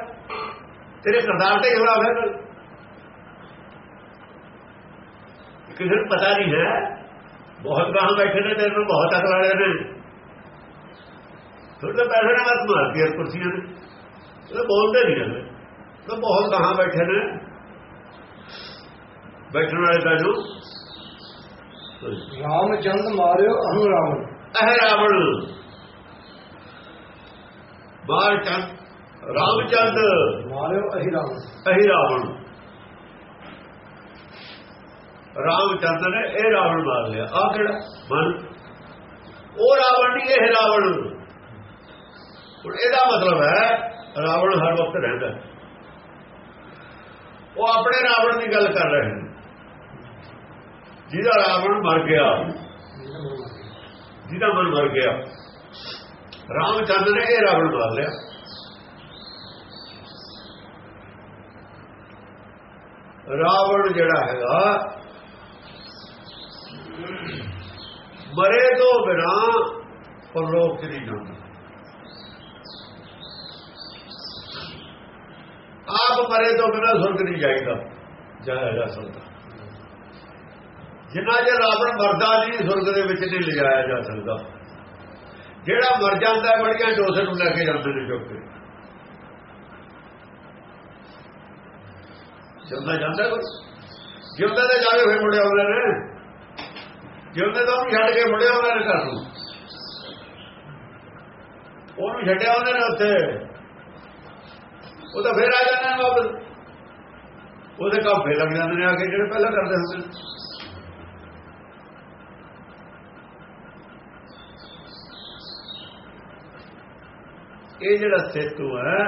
ਤੇਰੇ ਸਰਦਾਰ ਦੇ ਖਿਲਾਫ ਹੈ ਗੱਲ। ਕਿਸੇ ਨੂੰ ਪਤਾ ਨਹੀਂ ਹੈ ਬਹੁਤ ਗਾਹਾਂ ਬੈਠੇ ਨੇ ਤੇਰੇ ਨੂੰ ਬਹੁਤ ਅਕਲ ਵਾਲੇ ਨੇ। ਥੋੜੇ ਤਾਂ ਪੈਸੇ ਨਾਲ ਮਤ ਮਾਰ ਕੇ ਕੁਰਸੀਆਂ ਨੇ ਇਹ ਬੋਲਦੇ ਨਹੀਂ ਨੇ ਤਾਂ ਬਹੁਤ ਗਾਹਾਂ ਬੈਠੇ ਨੇ। ਬੈਠਣ ਵਾਲੇ ਤਾਂ ਜੋ। ਰਾਮਚੰਦ ਮਾਰਿਓ ਅਨੂ ਰਾਵਣ ਇਹ ਰਾਵਣ ਬਾਹਰ ਚੰਦ ਰਾਮਚੰਦ। ਮਾਰਿਓ ਅਹੀ ਰਾਵਣ ਅਹੀ ਰਾਵਣ ਰਾਮ ਰਾਮਚੰਦ ਨੇ ਇਹ ਰਾਵਣ ਮਾਰ ਲਿਆ। ਆ ਕਿਹੜਾ? ਮਨ। ਉਹ ਰਾਵਣ ਨਹੀਂ, ਇਹ ਰਾਵਣ। ਹੁਣ ਇਹਦਾ ਮਤਲਬ ਹੈ, ਰਾਵਣ ਹਰ ਵਕਤ ਰਹਿੰਦਾ ਉਹ ਆਪਣੇ ਰਾਵਣ ਦੀ ਗੱਲ ਕਰ ਰਹੇ ਨੇ। ਜਿਹਦਾ ਰਾਵਣ ਮਰ ਗਿਆ, ਜਿਹਦਾ ਮਨ ਮਰ ਗਿਆ, ਰਾਮ ਰਾਮਚੰਦ ਨੇ ਇਹ ਰਾਵਣ ਮਾਰ ਲਿਆ। ਰਾਵਣ ਜਿਹੜਾ ਹੈਗਾ ਮਰੇ ਤੋਂ ਬਿਨਾ ਪਰਲੋਕ ਚ ਨਹੀਂ ਜਾਂਦਾ ਆਪ ਮਰੇ ਤੋਂ ਬਿਨਾ ਸੁਰਗ ਨਹੀਂ ਜਾਈਦਾ ਜਾਇਆ ਜਾ ਸਕਦਾ ਜਿੰਨਾ ਜੇ ਰਾਵਣ ਮਰਦਾ ਨਹੀਂ, ਸੁਰਗ ਦੇ ਵਿੱਚ ਨਹੀਂ ਲਿਜਾਇਆ ਜਾ ਸਕਦਾ। ਜਿਹੜਾ ਮਰ ਜਾਂਦਾ ਬੜੀਆਂ ਡੋਸੇ ਨੂੰ ਲੈ ਕੇ ਜਾਂਦੇ ਨੇ ਚੁੱਕ ਕੇ। ਜਿਉਂਦਾ ਜਾਂਦਾ ਕੋਈ? ਜਿਉਂਦਾ ਤਾਂ ਜਾਵੇ ਫਿਰ ਮੁੜਿਆ ਆਉਂਦੇ ਨੇ। ਜਿਉਂਦੇ ਤਾਂ ਉਹਨੂੰ ਛੱਡ ਕੇ ਮੁੜਿਆ ਉਹਨਾਂ ਨੇ ਘਰ। ਨੂੰ ਉਹਨੂੰ ਛੱਡਿਆ ਉਹਨਾਂ ਨੇ ਉੱਥੇ। ਉਹ ਤਾਂ ਫਿਰ ਆ ਜਾਂਦਾ ਨੇ ਵਾਪਸ। ਉਹਦੇ ਕੰਮ ਫੇਰ ਲੱਗ ਜਾਂਦੇ ਨੇ ਆ ਕੇ, ਜਿਹੜੇ ਪਹਿਲਾਂ ਕਰਦੇ ਹੁੰਦੇ। ਇਹ ਜਿਹੜਾ ਸੇਤੂ ਹੈ,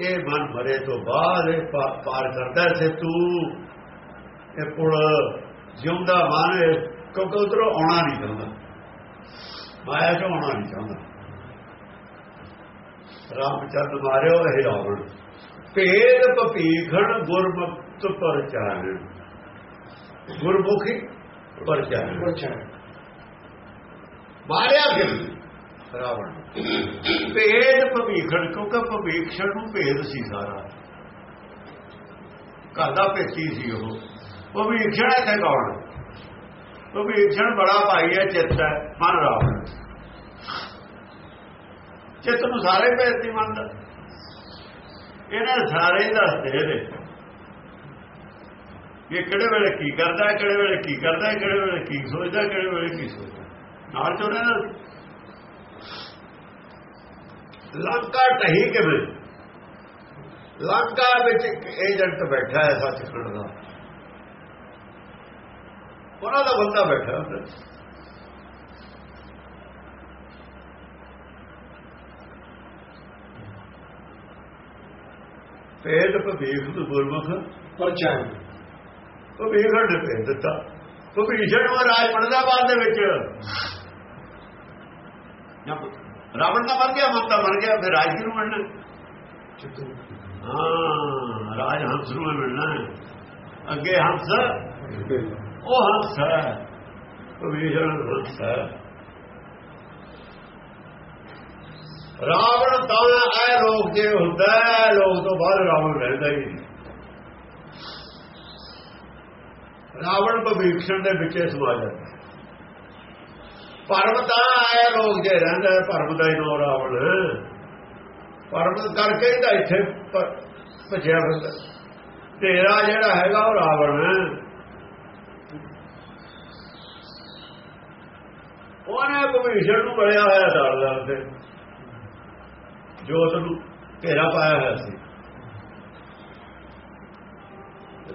ਇਹ ਮਨ ਭਰੇ ਤੋਂ ਬਾਅਦ ਇਹ ਪਾਰ ਕਰਦਾ ਸੇਤੂ। ਇਹ ਪੁਲ ਜਿਉਂਦਾ ਮਨ ਕਿਉਂਕਿ ਉਧਰੋਂ ਆਉਣਾ ਨਹੀਂ ਚਾਹੁੰਦਾ। ਮਾਇਆ ਚੋਂ ਆਉਣਾ ਨਹੀਂ ਚਾਹੁੰਦਾ। ਰਾਮਚੰਦ ਮਾਰਿਓ ਇਹ ਰਾਵਣ। ਭੇਦ ਪਪੀਖਣ ਗੁਰਮੁਖਤ ਪਰਚਾਰਨ। ਗੁਰਮੁਖੀ ਪਰਚਾਰਨ। ਪੁੱਛਾਂ ਮਾਰਿਆ ਕਿਉਂ? ਰਾਵਣ ਭੇਦ ਭਵੀਖਣ ਕਿਉਂਕਿ ਭਵੀਖਣ ਨੂੰ ਭੇਦ ਸੀ ਸਾਰਾ। ਘਰ ਦਾ ਭੇਤੀ ਸੀ ਉਹ। ਉਹ ਵੀ ਭਵੀਖਣ ਹੈ ਕੌਣ? ਭਵੀਖਣ ਬੜਾ ਭਾਈ ਹੈ, ਚਿੱਤ ਹੈ। ਮਨ ਰਾਵਣ ਚਿੱਤ ਨੂੰ ਸਾਰੇ ਭੇਦ ਨਹੀਂ ਮੰਨਦਾ। ਇਹਨਾਂ ਸਾਰੇ ਹੀ ਦੱਸਦੇ ਨੇ ਇਹ ਕਿਹੜੇ ਵੇਲੇ ਕੀ ਕਰਦਾ ਹੈ ਕਿਹੜੇ ਵੇਲੇ ਕੀ ਕਰਦਾ ਹੈ ਕਿਹੜੇ ਵੇਲੇ ਕੀ ਸੋਚਦਾ, ਕਿਹੜੇ ਵੇਲੇ ਕੀ ਸੋਚਦਾ। ਨਾਲ ਚੋਂ ਰਹਿੰਦਾ ਸੀ। ਲੰਕਾ ਢਹੀ ਕਿਵੇਂ? ਲੰਕਾ ਵਿੱਚ ਇੱਕ ਏਜੰਟ ਬੈਠਾ ਹੈ ਸੱਚਖੰਡ ਦਾ। ਉਹਨਾਂ ਦਾ ਬੰਦਾ ਬੈਠਾ ਹੁੰਦਾ ਭੇਦ ਭਵੀਖ ਨੂੰ ਗੁਰਮੁਖ। ਪਰਚਾਂ ਭਵੀਖਣ ਨੇ ਭੇਦ ਦਿੱਤਾ। ਭਵੀਖਣ ਉਹ ਰਾਜ ਬਣਦਾ ਬਾਅਦ ਦੇ ਵਿੱਚ। ਰਾਵਣ ਤਾਂ ਮਰ ਗਿਆ ਮਨ ਤਾਂ ਮਰ ਗਿਆ ਫਿਰ ਰਾਜ ਕਿਹਨੂੰ ਮਿਲਣਾ ਹਾਂ? ਰਾਜ ਹੰਸ ਨੂੰ ਮਿਲਣਾ ਅੱਗੇ ਹੰਸ। ਉਹ ਹੰਸ ਹੈ। ਭਵੀਸ਼ਣ ਹੰਸ ਹੈ। ਰਾਵਣ ਤਾਂ ਐ ਲੋਕ ਜੇ ਹੁੰਦਾ ਲੋਕ ਤੋਂ ਬਾਅਦ ਰਾਵਣ ਰਹਿੰਦਾ ਹੀ ਨਹੀਂ। ਰਾਵਣ ਭਵੀਖਣ ਦੇ ਵਿੱਚ ਸਮਾ ਜਾਂਦਾ ਹੈ। ਭਰਮ ਤਾਂ ਆਇਆ ਲੋਕ ਜੇ ਰਹਿੰਦਾ ਹੈ, ਭਰਮ ਦਾ ਹੀ ਨੋ ਰਾਵਣ ਭਰਮ ਕਰਕੇ ਹੀ ਤਾਂ ਇੱਥੇ ਭ- ਭਜਿਆ ਫਿਰਦਾ। ਤੇਰਾ ਜਿਹੜਾ ਹੈਗਾ ਉਹ ਰਾਵਣ ਹੈ ਉਹਨੇ ਭਵੀਸ਼ਣ ਨੂੰ ਬੜਿਆ ਹੋਇਆ ਦਲ ਦਲ ਤੇ। ਜੋਤ ਨੂੰ ਘੇਰਾ ਪਾਇਆ ਹੋਇਆ ਸੀ।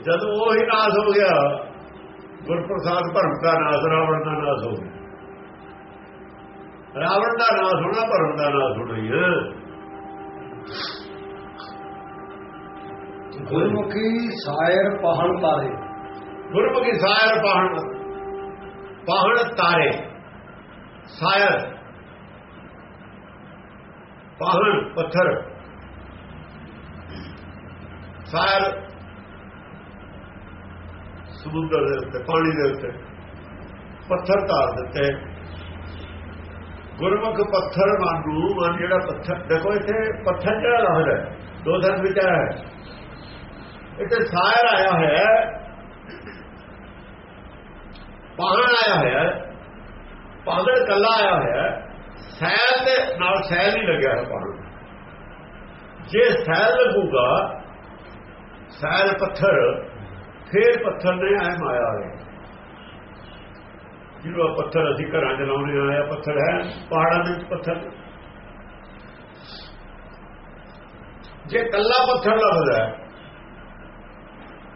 ਜਦੋਂ ਉਹ ਹੀ ਨਾਸ ਹੋ ਗਿਆ ਗੁਰਪ੍ਰਸਾਦ ਭਰਮ ਦਾ ਨਾਸ ਰਾਵਣ ਦਾ ਨਾਸ ਹੋ ਗਿਆ। ਰਾਵਣ ਦਾ ਨਾਸ ਹੋਣਾ ਭਰਮ ਦਾ ਨਾਸ ਹੋਣਾ ਹੀ ਹੈ। ਗੁਰਮੁਖੀ ਸਾਇਰ ਪਹਣ ਤਾਰੇ। ਗੁਰਮੁਖੀ ਸਾਇਰ ਪਾਹਣ ਪਾਹਣ ਤਾਰੇ। ਸਾਇਰ। ਪਾਹਣ, ਪੱਥਰ। ਸਾਇਰ। ਸਮੁੰਦਰ ਦੇ ਉੱਤੇ, ਪਾਣੀ ਦੇ ਉੱਤੇ। ਪੱਥਰ ਧਾਰ ਦਿੱਤੇ। ਗੁਰਮੁਖ ਪੱਥਰ ਮੰਨੂ ਮਨ ਜਿਹੜਾ ਪੱਥਰ, ਦੇਖੋ ਇੱਥੇ ਪੱਥਰ ਜਿਹੜਾ ਲਫ਼ਜ਼ ਹੈ, ਦੋ ਧਰਮ ਵਿੱਚ ਆਇਆ ਹੈ। ਇੱਥੇ ਸਾਇਰ ਆਇਆ ਹੋਇਆ ਹੈ। ਪਾਹਣ ਆਇਆ ਹੋਇਆ ਹੈ। ਪਾਗੜ ਕੱਲਾ ਆਇਆ ਹੋਇਆ ਹੈ ਸੈਲ ਦੇ ਨਾਲ ਸੈਲ ਨਹੀਂ ਲੱਗਿਆ ਹੋਇਆ ਪਾਹਣ ਜੇ ਸੈਲ ਲੱਗੂਗਾ ਸੈਲ ਪੱਥਰ, ਫੇਰ ਪੱਥਰ ਨੇ ਐ ਮਾਇਆ ਹੈ। ਜਿਹਨੂੰ ਪੱਥਰ ਅਸੀਂ ਘਰਾਂ ਚ ਲਾਉਣੇ ਆਇਆ ਪੱਥਰ ਹੈ, ਪਹਾੜਾਂ ਦੇ ਵਿੱਚ ਪੱਥਰ। ਜੇ ਕੱਲਾ ਪੱਥਰ ਲੱਭਦਾ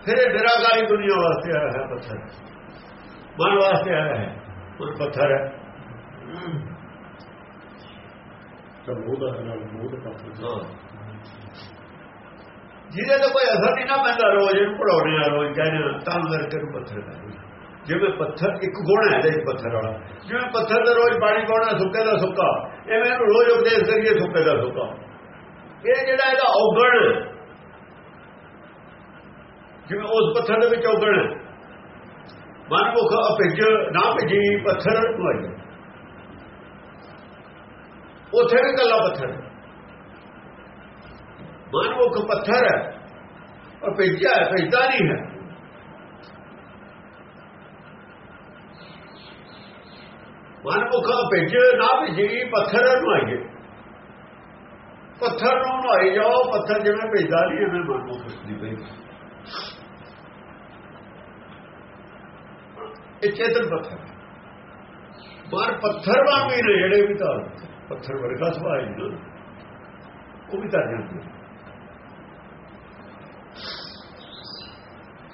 ਫਿਰ ਇਹ ਨਿਰਾਕਾਰੀ ਦੁਨੀਆ ਵਾਸਤੇ ਆਇਆ ਹੈ ਪੱਥਰ। ਮਨ ਵਾਸਤੇ ਆਇਆ ਹੈ ਉਹ ਪੱਥਰ ਹੈ। ਜਿਹਦੇ ਤੇ ਕੋਈ ਅਸਰ ਨਹੀਂ ਨਾ ਪੈਂਦਾ ਰੋਜ਼ ਇਹਨੂੰ ਪੜਾਉਣੇ ਆ ਰੋਜ਼ ਕਹਿੰਦੇ ਆ, ਤਾਂ ਕਰਕੇ ਨੂੰ ਪੱਥਰ ਆ। ਜਿਵੇਂ ਪੱਥਰ ਇੱਕ ਗੁਣ ਹੈ ਇਹਦੇ ਪੱਥਰ ਵਾਲਾ। ਜਿਵੇਂ ਪੱਥਰ ਦਾ ਰੋਜ਼ ਪਾਣੀ ਪਾਉਣਾ ਸੁੱਕੇ ਦਾ ਸੁੱਕਾ। ਐਵੇਂ ਇਹਨੂੰ ਰੋਜ਼ ਉਪਦੇਸ਼ ਕਰੀਏ ਸੁੱਕੇ ਦਾ ਸੁੱਕਾ। ਇਹ ਜਿਹੜਾ ਇਹਦਾ ਔਗਣ ਜਿਵੇਂ ਉਸ ਪੱਥਰ ਦੇ ਵਿੱਚ ਔਗਣ ਹੈ। ਮਨ ਮੁਖ ਅਪਿਜ ਨਾ ਭਿਜੀ ਪੱਥਰ ਨੂੰ ਉੱਥੇ ਵੀ ਕੱਲਾ ਪੱਥਰ ਹੈ। ਮਨ ਮੁਖ ਪੱਥਰ ਹੈ ਔਰ ਭੇਜਿਆ ਹੈ, ਭੇਜਦਾ ਨਹੀਂ ਹੈ। ਮਨ ਮੁਖ ਭੇਜ, ਨਾ ਭੇਜੀ ਪੱਥਰ ਨੂੰ ਆਈਏ। ਪੱਥਰ ਨੂੰ ਨਹਾਈ ਜਾਓ, ਪੱਥਰ ਜਿਵੇਂ ਭੇਜਦਾ ਨਹੀਂ, ਐਵੇਂ ਮਨ ਮੁਖ ਦੀ ਪਈ। ਇਹ ਚੇਤਨ ਪੱਥਰ ਹੈ। ਪਰ ਪੱਥਰ ਵਾਂਗ ਹੀ ਨੇ ਜਿਹੜੇ ਵੀ ਤਾਂ ਪੱਥਰ ਵਰਗਾ ਸੁਭਾਅ ਹੈ ਉਹ ਵੀ ਤਾਂ ਜਾਂਦੇ।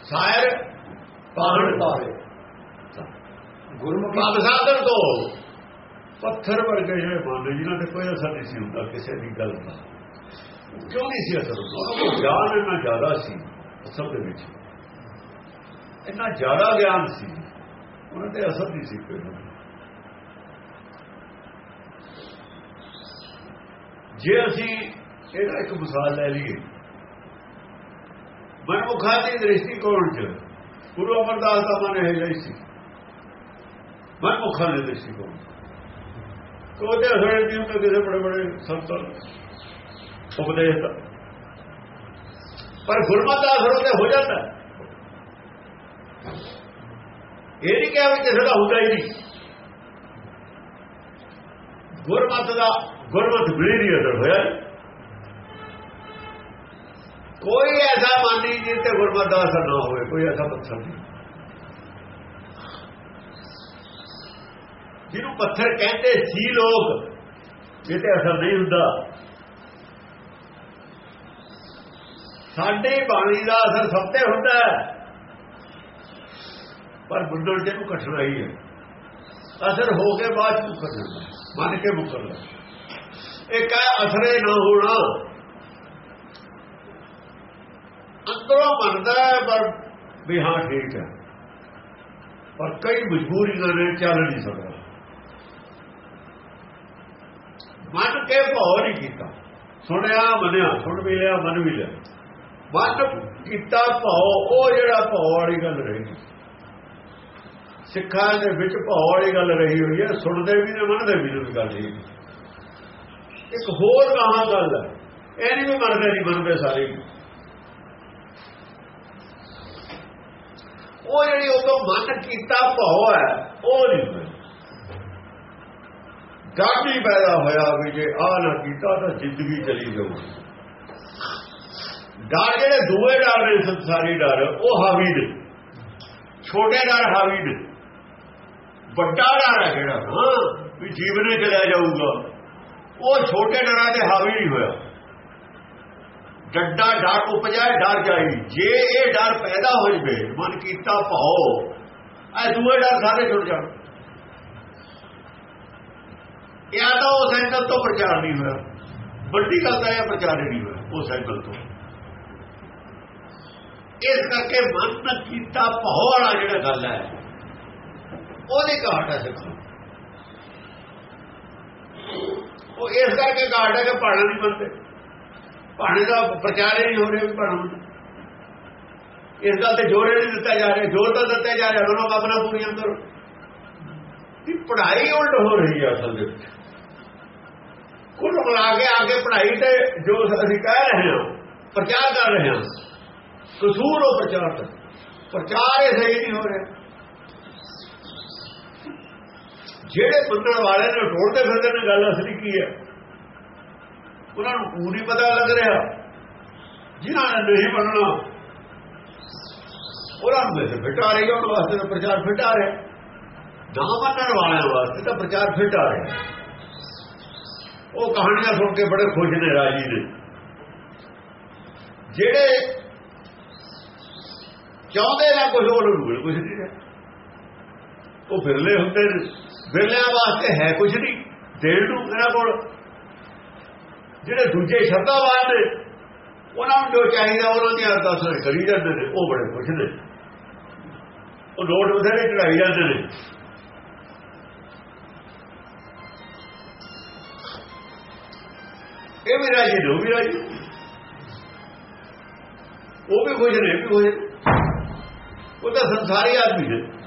ਸਾਇਰ ਪਾਹਣ ਤਾਰੇ ਗੁਰਮੁਖੀ ਸਾਧਨ ਤੋਂ। ਪੱਥਰ ਵਰਗੇ ਜਿਹੜੇ ਮਨ ਜਿਨ੍ਹਾਂ ਤੇ ਕੋਈ ਅਸਰ ਨਹੀਂ ਸੀ ਹੁੰਦਾ ਕਿਸੇ ਦੀ ਗੱਲ ਦਾ। ਕਿਉਂ ਨਹੀਂ ਸੀ ਅਸਰ ਉਹਨਾਂ ਗਿਆਨ ਇੰਨਾ ਜ਼ਿਆਦਾ ਸੀ ਅਸਲ ਦੇ ਵਿੱਚ। ਇੰਨਾ ਜ਼ਿਆਦਾ ਗਿਆਨ ਸੀ। ਉਹਨਾਂ ਤੇ ਅਸਰ ਨਹੀਂ ਸੀ ਕੋਈ ਹੁੰਦਾ। ਜੇ ਅਸੀਂ ਇਹਦਾ ਇੱਕ ਮਿਸਾਲ ਲੈ ਲਈਏ ਮਨਮੁਖਾਂ ਦੀ ਦ੍ਰਿਸ਼ਟੀਕੋਣ ਚ ਗੁਰੂ ਅਮਰਦਾਸ ਦਾ ਮਨ ਇਹ ਲਈ ਸੀ। ਮਨਮੁਖਾਂ ਦੇ ਦ੍ਰਿਸ਼ਟੀਕੋਣ ਉਹਦੇ ਅਸਰ ਨਹੀਂ ਹੁੰਦਾ ਕਿਸੇ ਬੜੇ ਬੜੇ ਸੰਤ ਉਪਦੇਸ਼ ਦਾ ਪਰ ਗੁਰਮਤ ਦਾ ਅਸਰ ਉਹਤੇ ਹੋ ਜਾਂਦਾ। ਇਹ ਨਹੀਂ ਕਿਹਾ ਵੀ ਕਿਸੇ ਦਾ ਹੁੰਦਾ ਹੀ ਨਹੀਂ। ਗੁਰਮਤ ਦਾ ਗੁਰਮਤ ਵੀ ਅਸਰ ਹੋਇਆ। ਕੋਈ ਐਸਾ ਮਨ ਨਹੀਂ ਜਿਸ ਤੇ ਗੁਰਮਤਿ ਦਾ ਅਸਰ ਨਾ ਹੋਵੇ, ਕੋਈ ਐਸਾ ਪੱਥਰ ਨਹੀਂ। ਜਿਹਨੂੰ ਪੱਥਰ ਕਹਿੰਦੇ ਸੀ ਲੋਕ ਇਹ ਅਸਰ ਨਹੀਂ ਹੁੰਦਾ। ਸਾਡੇ ਬਾਣੀ ਦਾ ਅਸਰ ਸਭ ਤੇ ਹੁੰਦਾ ਹੈ। ਪਰ ਬੁੱਢਣ ਜੇ ਨੂੰ ਕਠਿਨਾਈ ਹੈ। ਅਸਰ ਹੋ ਕੇ ਬਾਅਦ ਚ ਮੁੱਕਰ ਜਾਂਦਾ ਮੰਨ ਕੇ ਮੁੱਕਰਦਾ ਇਹ ਕਹ ਅਸਰੇ ਨਾ ਹੋਣਾ। ਅੰਦਰੋਂ ਮੰਨਦਾ ਹੈ, ਪਰ ਵੀ ਹਾਂ, ਠੀਕ ਹੈ। ਪਰ ਕਈ ਮਜਬੂਰੀਆਂ ਨੇ ਚੱਲ ਨਹੀਂ ਸਕਦਾ। ਮਨ ਕੇ ਭਾਉ ਨਹੀਂ ਕੀਤਾ। ਸੁਣਿਆ, ਮੰਨਿਆ, ਸੁਣ ਵੀ ਲਿਆ, ਮਨ ਵੀ ਲਿਆ। ਮਨ ਕੀਤਾ ਭਾਉ, ਉਹ ਜਿਹੜਾ ਭਾਉ ਵਾਲੀ ਗੱਲ ਰਹੀ। ਸਿੱਖਾਂ ਦੇ ਵਿੱਚ ਭਾਉ ਵਾਲੀ ਗੱਲ ਰਹੀ ਹੋਈ ਹੈ, ਸੁਣਦੇ ਵੀ ਨੇ, ਮੰਨਦੇ ਵੀ ਨੇ ਗੱਲ ਇਹ ਇੱਕ ਹੋਰ ਕਹਾਂ ਗੱਲ ਹੈ ਇਹ ਨਹੀਂ ਵੀ ਮੰਨਦੇ ਨਹੀਂ ਮੰਨਦੇ ਸਾਰੇ ਹੀ। ਉਹ ਜਿਹੜੀ ਉਹ ਮਨ ਕੀਤਾ ਭਾਉ ਹੈ ਉਹ ਨਹੀਂ ਹੋਇਆ ਡਰ ਨਹੀਂ ਪੈਦਾ ਹੋਇਆ ਵੀ ਜੇ ਆ ਨਾ ਕੀਤਾ ਤਾਂ ਜ਼ਿੰਦਗੀ ਚਲੀ ਜਾਊ ਡਰ ਜਿਹੜੇ ਦੂਏ ਡਰ ਨੇ ਸੰਸਾਰੀ ਡਰ ਉਹ ਹਾਵੀ ਨੇ ਛੋਟੇ ਡਰ ਹਾਵੀ ਨੇ ਵੱਡਾ ਡਰ ਹੈ ਜਿਹੜਾ ਹਾਂ ਵੀ ਜੀਵਨੇ ਚਲਾ ਜਾਊਗਾ ਉਹ ਛੋਟੇ ਡਰਾਂ ਤੇ ਹਾਵੀ ਨਹੀਂ ਹੋਇਆ। ਡੱਡਾ ਡਰ ਉਪਜਾਏ, ਡਰ ਜਾਈ। ਜੇ ਇਹ ਡਰ ਪੈਦਾ ਹੋ ਜਵੇ, ਮਨ ਕੀਤਾ ਭਾਉ ਐ ਦੂਏ ਡਰ ਸਾਰੇ ਛੁੱਟ ਜਾਣ। ਇਹ ਤਾਂ ਉਹ ਸੈਂਕਲ ਤੋਂ ਪ੍ਰਚਾਰ ਨਹੀਂ ਹੋਇਆ। ਵੱਡੀ ਗੱਲ ਤਾਂ ਇਹ ਪ੍ਰਚਾਰ ਨਹੀਂ ਹੋਇਆ ਉਹ ਸੈਂਟਰ ਤੋਂ। ਇਸ ਕਰਕੇ ਮਨ ਕੀਤਾ ਭਾਉ ਵਾਲਾ ਜਿਹੜਾ ਗੱਲ ਹੈ, ਉਹਦੀ ਘਾਟ ਹੈ ਸਿੱਖੋ ਉਹ ਇਸ ਕਰਕੇ ਘਾਟ ਹੈ ਕਿ ਭਾਣਾ ਨਹੀਂ ਮੰਨਦੇ ਭਾਣੇ ਦਾ ਪ੍ਰਚਾਰ ਹੀ ਨਹੀਂ ਹੋ ਰਿਹਾ ਵੀ ਪੜ੍ਹਨਾ ਇਸ ਗੱਲ ਤੇ ਜੋਰ ਨਹੀਂ ਦਿੱਤਾ ਜਾ ਰਿਹਾ। ਜੋਰ ਤਾਂ ਦਿੱਤਾ ਜਾ ਰਿਹਾ ਉਹਨਾਂ ਆਪਣਾ ਪੂਰੀਆਂ ਕਰੋ ਕਿ ਪੜ੍ਹਾਈ ਉਲਟ ਹੋ ਰਹੀ ਹੈ ਅਸਲ ਦੇ ਵਿੱਚ। ਕੁੱਲ ਮਿਲਾ ਕੇ ਆਗੇ ਪੜ੍ਹਾਈ ਤੇ ਜੋ ਅਸੀਂ ਕਹਿ ਰਹੇ ਹਾਂ, ਪ੍ਰਚਾਰ ਕਰ ਰਹੇ ਹਾਂ, ਕਸੂਰ ਉਹ ਪ੍ਰਚਾਰ ਦਾ ਪ੍ਰਚਾਰ ਇਹ ਸਹੀ ਨਹੀਂ ਹੋ ਰਿਹਾ। ਜਿਹੜੇ ਮੰਨਣ ਵਾਲੇ ਨੇ ਢੋਲਦੇ ਫਿਰਦੇ ਨੇ, ਗੱਲ ਅਸਲੀ ਕੀ ਹੈ? ਉਹਨਾਂ ਨੂੰ ਪੂਰੀ ਪਤਾ ਲੱਗ ਰਿਹਾ। ਜਿਨ੍ਹਾਂ ਨੇ ਨਹੀਂ ਮੰਨਣਾ, ਉਹਨਾਂ ਨੂੰ ਵੈਸੇ ਫਿਟਾ ਰਹੀ ਉਹਨਾਂ ਵਾਸਤੇ ਤਾਂ ਪ੍ਰਚਾਰ ਫਿਟਾ ਰਿਹਾ। ਨਾ ਮੰਨਣ ਵਾਲਿਆਂ ਵਾਸਤੇ ਤਾਂ ਪ੍ਰਚਾਰ ਫਿਟਾ ਰਿਹਾ। ਉਹ ਕਹਾਣੀਆਂ ਸੁਣ ਕੇ ਬੜੇ ਖੁਸ਼ ਨੇ, ਰਾਜੀ ਨੇ। ਜਿਹੜੇ ਚਾਹੁੰਦੇ ਨਾ ਕੁਝ ਉਹਨਾਂ ਨੂੰ ਕੁਝ ਨਹੀਂ ਹੈ ਉਹ ਫਿਰਲੇ ਹੁੰਦੇ ਨੇ। ਫਿਰਲਿਆਂ ਵਾਸਤੇ ਹੈ ਕੁਝ ਨਹੀਂ। ਦੇਣ ਨੂੰ ਇਹਨਾਂ ਕੋਲ। ਜਿਹੜੇ ਦੂਜੇ ਸ਼ਬਦਾਵਾਨ ਨੇ, ਉਹਨਾਂ ਨੂੰ ਜੋ ਚਾਹੀਦਾ, ਉਹਨਾਂ ਦੀਆਂ ਅਰਦਾਸਾਂ ਕਰੀ ਜਾਂਦੇ ਨੇ, ਉਹ ਬੜੇ ਖੁਸ਼ ਨੇ। ਉਹ ਲੋਟ ਬਥੇਰੇ ਚੜਾਈ ਜਾਂਦੇ ਨੇ। ਇਹ ਵੀ ਰਾਜੀ ਨੇ ਵੀ ਰਾਜੀ। ਉਹ ਵੀ ਖੁਸ਼ ਨੇ ਵੀ ਖੁਸ਼ ਉਹ ਤਾਂ ਸੰਸਾਰੀ ਆਦਮੀ ਨੇ।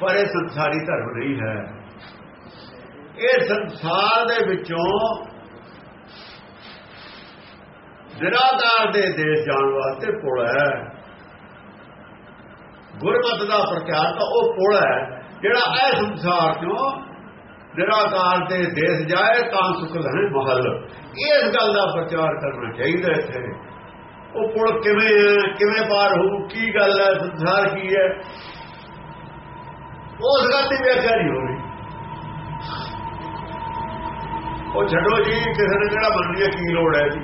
ਪਰ ਇਹ ਸੰਸਾਰੀ ਧਰਮ ਨਹੀਂ ਹੈ। ਇਹ ਸੰਸਾਰ ਦੇ ਵਿੱਚੋਂ ਨਿਰਾਕਾਰ ਦੇ ਦੇਸ਼ ਜਾਣ ਵਾਸਤੇ ਪੁਲ ਹੈ। ਗੁਰਮਤ ਦਾ ਪ੍ਰਚਾਰ ਤਾਂ ਉਹ ਪੁਲ ਹੈ ਜਿਹੜਾ ਇਹ ਸੰਸਾਰ ਚੋਂ ਨਿਰਾਕਾਰ ਦੇ ਦੇਸ਼ ਜਾਏ ਤਾਂ ਸੁਖ ਲੈਣ ਮਹਲ। ਇਸ ਗੱਲ ਦਾ ਪ੍ਰਚਾਰ ਕਰਨਾ ਚਾਹੀਦਾ ਇੱਥੇ। ਉਹ ਪੁਲ ਕਿਵੇਂ ਹੈ, ਕਿਵੇਂ ਪਾਰ ਹੋਊ, ਕੀ ਗੱਲ ਹੈ, ਸੰਸਾਰ ਕੀ ਹੈ? ਉਸ ਗੱਲ ਦੀ ਵਿਆਖਿਆ ਨਹੀਂ ਹੋ ਰਹੀ ਉਹ ਛੱਡੋ ਜੀ, ਕਿਸੇ ਨੇ ਜਿਹੜਾ ਮੰਨ ਲਿਆ ਕੀ ਲੋੜ ਹੈ ਜੀ।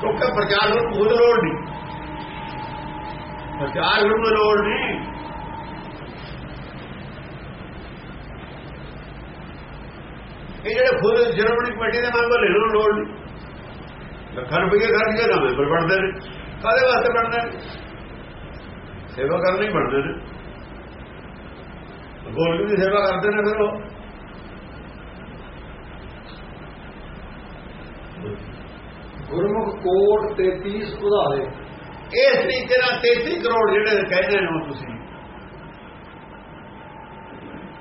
ਕਿਉਂਕਿ ਪ੍ਰਚਾਰ ਨੂੰ ਖੁਦ ਲੋੜ ਨਹੀਂ। ਪ੍ਰਚਾਰ ਨੂੰ ਲੋੜ ਨਹੀਂ। ਇਹ ਜਿਹੜੇ ਖੁਦ ਜਰਮਨੀ ਕਮੇਟੀ ਦੇ ਮੈਂਬਰ ਇਹਨਾਂ ਨੂੰ ਲੋੜ ਨਹੀਂ। ਲੱਖਾਂ ਰੁਪਏ ਖਰਚ ਕੇ ਨਾ ਮੈਂਬਰ ਬਣਦੇ ਨੇ। ਕਾਦੇ ਵਾਸਤੇ ਬਣਦੇ ਨੇ? ਸੇਵਾ ਕਰਨੀ ਬਣਦੇ ਨੇ। ਗੋਲਡੀ ਦੀ ਸੇਵਾ ਕਰਦੇ ਨੇ ਫਿਰ ਉਹ। ਗੁਰਮੁਖ ਕੋਟ 33 ਉਧਾਰੇ ਇਸ ਤਰੀਕੇ ਨਾਲ 33 ਕਰੋੜ ਜਿਹੜੇ ਕਹਿੰਦੇ ਨੇ ਤੁਸੀਂ।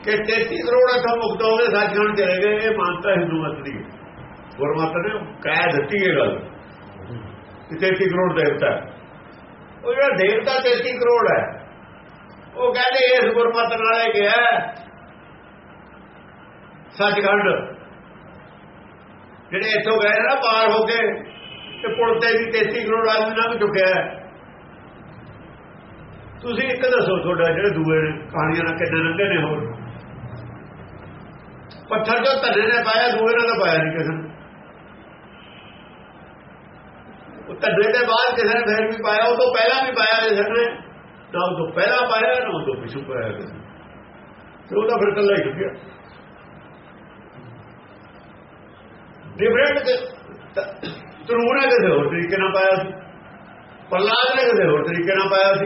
ਕਿ 33 ਕਰੋੜ ਅਥਾ ਮੁਕਤ ਹੋ ਸੱਚ ਸੱਚਖੰਡ ਚਲੇ ਗਏ, ਇਹ ਮੰਨਤਾ ਹਿੰਦੂ ਮਤ ਦੀ ਗੁਰਮਤ ਨੇ ਕਹਿ ਦਿੱਤੀ ਇਹ ਗੱਲ। ਕਿ 33 ਕਰੋੜ ਦੇਵਤਾ ਉਹ ਜਿਹੜਾ ਦੇਵਤਾ 33 ਕਰੋੜ ਹੈ ਉਹ ਕਹਿੰਦੇ ਇਸ ਗੁਰਮਤ ਨਾਲੇ ਗਿਆ ਸੱਚਖੰਡ। ਜਿਹੜੇ ਇੱਥੋਂ ਗਏ ਨਾ ਪਾਰ ਹੋ ਕੇ, ਤੇ ਪੁਲ ਤੇ ਵੀ 33 ਕਰੋੜ ਆਦਮੀ ਨਾਲ ਚੁੱਕਿਆ ਤੁਸੀਂ ਇੱਕ ਦੱਸੋ ਤੁਹਾਡਾ ਜਿਹੜੇ ਦੂਏ ਨੇ, ਕਹਾਣੀਆਂ ਨਾਲ ਕਿੰਨੇ ਲੰਘੇ ਨੇ ਹੋਰ? ਪੱਥਰ ਜੋ ਧਰਨੇ ਨੇ ਪਾਇਆ, ਦੂਏ ਨੇ ਤਾਂ ਪਾਇਆ ਨਹੀਂ ਕਿਸੇ ਨੇ। ਉਹ ਧੱਲੇ ਦੇ ਬਾਅਦ ਕਿਸੇ ਨੇ ਫਿਰ ਵੀ ਪਾਇਆ, ਉਹ ਤੋਂ ਪਹਿਲਾਂ ਵੀ ਪਾਇਆ ਕਿਸੇ ਨੇ। ਨਾ ਉਹ ਤੋਂ ਪਹਿਲਾਂ ਪਾਇਆ ਨਾ, ਉਹ ਤੋਂ ਪਿਛੂ ਪਾਇਆ ਕਿਸੇ ਤੇ ਉਹਦਾ ਫਿਰ ਕੱਲਾ ਹੀ ਚੁੱਕਿਆ ਡਿਫਰੈਂਟ ਤਰੂਰ ਨੇ ਕਿਸੇ ਹੋਰ ਤਰੀਕੇ ਨਾਲ ਪਾਇਆ ਸੀ। ਪ੍ਰਲਾਦ ਨੇ ਕਿਸੇ ਹੋਰ ਤਰੀਕੇ ਨਾਲ ਪਾਇਆ ਸੀ।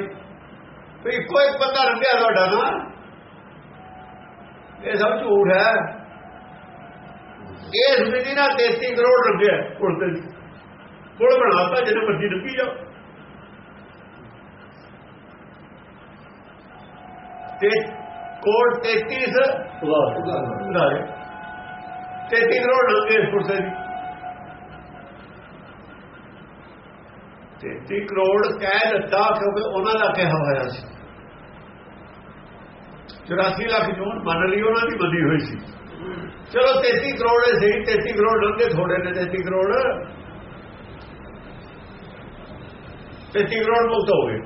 ਵੀ ਇੱਕੋ ਇੱਕ ਬੰਦਾ ਰੰਗਿਆ ਤੁਹਾਡਾ ਨਾ। ਇਹ ਸਭ ਝੂਠ ਹੈ। ਇਸ ਵਿਧੀ ਨਾਲ 33 ਕਰੋੜ ਰੁਪਏ ਪੁਲ ਤੇ ਪੁਲ ਬਣਾਤਾ, ਜਿਹਨੇ ਮਰਜ਼ੀ ਡੁੱਬੀ ਜਾਓ। ਤੇ ਕੋੜ 33 ਉਧਾਰੇ 33 ਕਰੋੜ ਲੰਗੇ ਪੁਰਸੇ ਦੀ। 33 ਕਰੋੜ ਕਹਿ ਦਿੱਤਾ ਕਿਉਂਕਿ ਉਹਨਾਂ ਦਾ ਕਿਹਾ ਹੋਇਆ ਸੀ। 84 ਲੱਖ ਜੂਨ ਮੰਨ ਲਈ ਉਹਨਾਂ ਦੀ ਬੰਦੀ ਹੋਈ ਸੀ। ਚਲੋ 33 ਕਰੋੜ ਹੈ ਸਹੀ 33 ਕਰੋੜ ਲੰਗੇ ਥੋੜੇ ਨੇ 33 ਕਰੋੜ। 33 ਕਰੋੜ ਮੁਕਤ ਹੋ ਗਏ।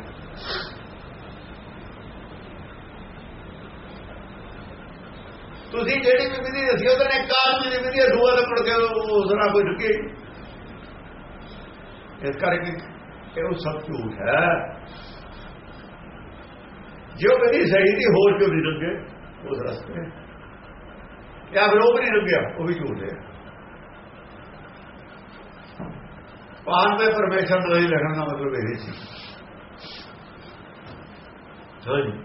ਤੁਸੀਂ ਜਿਹੜੀ ਵੀ ਵਿਧੀ ਦੱਸੀ ਉਹਦੇ ਨੇ ਕਾਲ ਦੀ ਵਿਧੀ ਦੂਆ ਦਾ ਪੜ ਕੇ ਉਸ ਨਾਲ ਕੋਈ ਢੁਕੇ ਇਸ ਕਰਕੇ ਇਹ ਉਹ ਸਭ ਝੂਠ ਹੈ। ਜੋ ਵਿਧੀ ਸਹੀ ਦੀ ਹੋਰ ਕਿਉਂ ਨਹੀਂ ਲੱਗੇ ਉਸ ਰਸਤੇ ਜਾਂ ਫਿਰ ਉਹ ਵੀ ਨਹੀਂ ਲੱਗਿਆ ਉਹ ਵੀ ਝੂਠ ਹੈ। ਪਾਨ ਦੇ ਪਰਮੇਸ਼ਰ ਨੂੰ ਹੀ ਲਿਖਣ ਦਾ ਮਤਲਬ ਇਹ ਸੀ। ਹਾਂਜੀ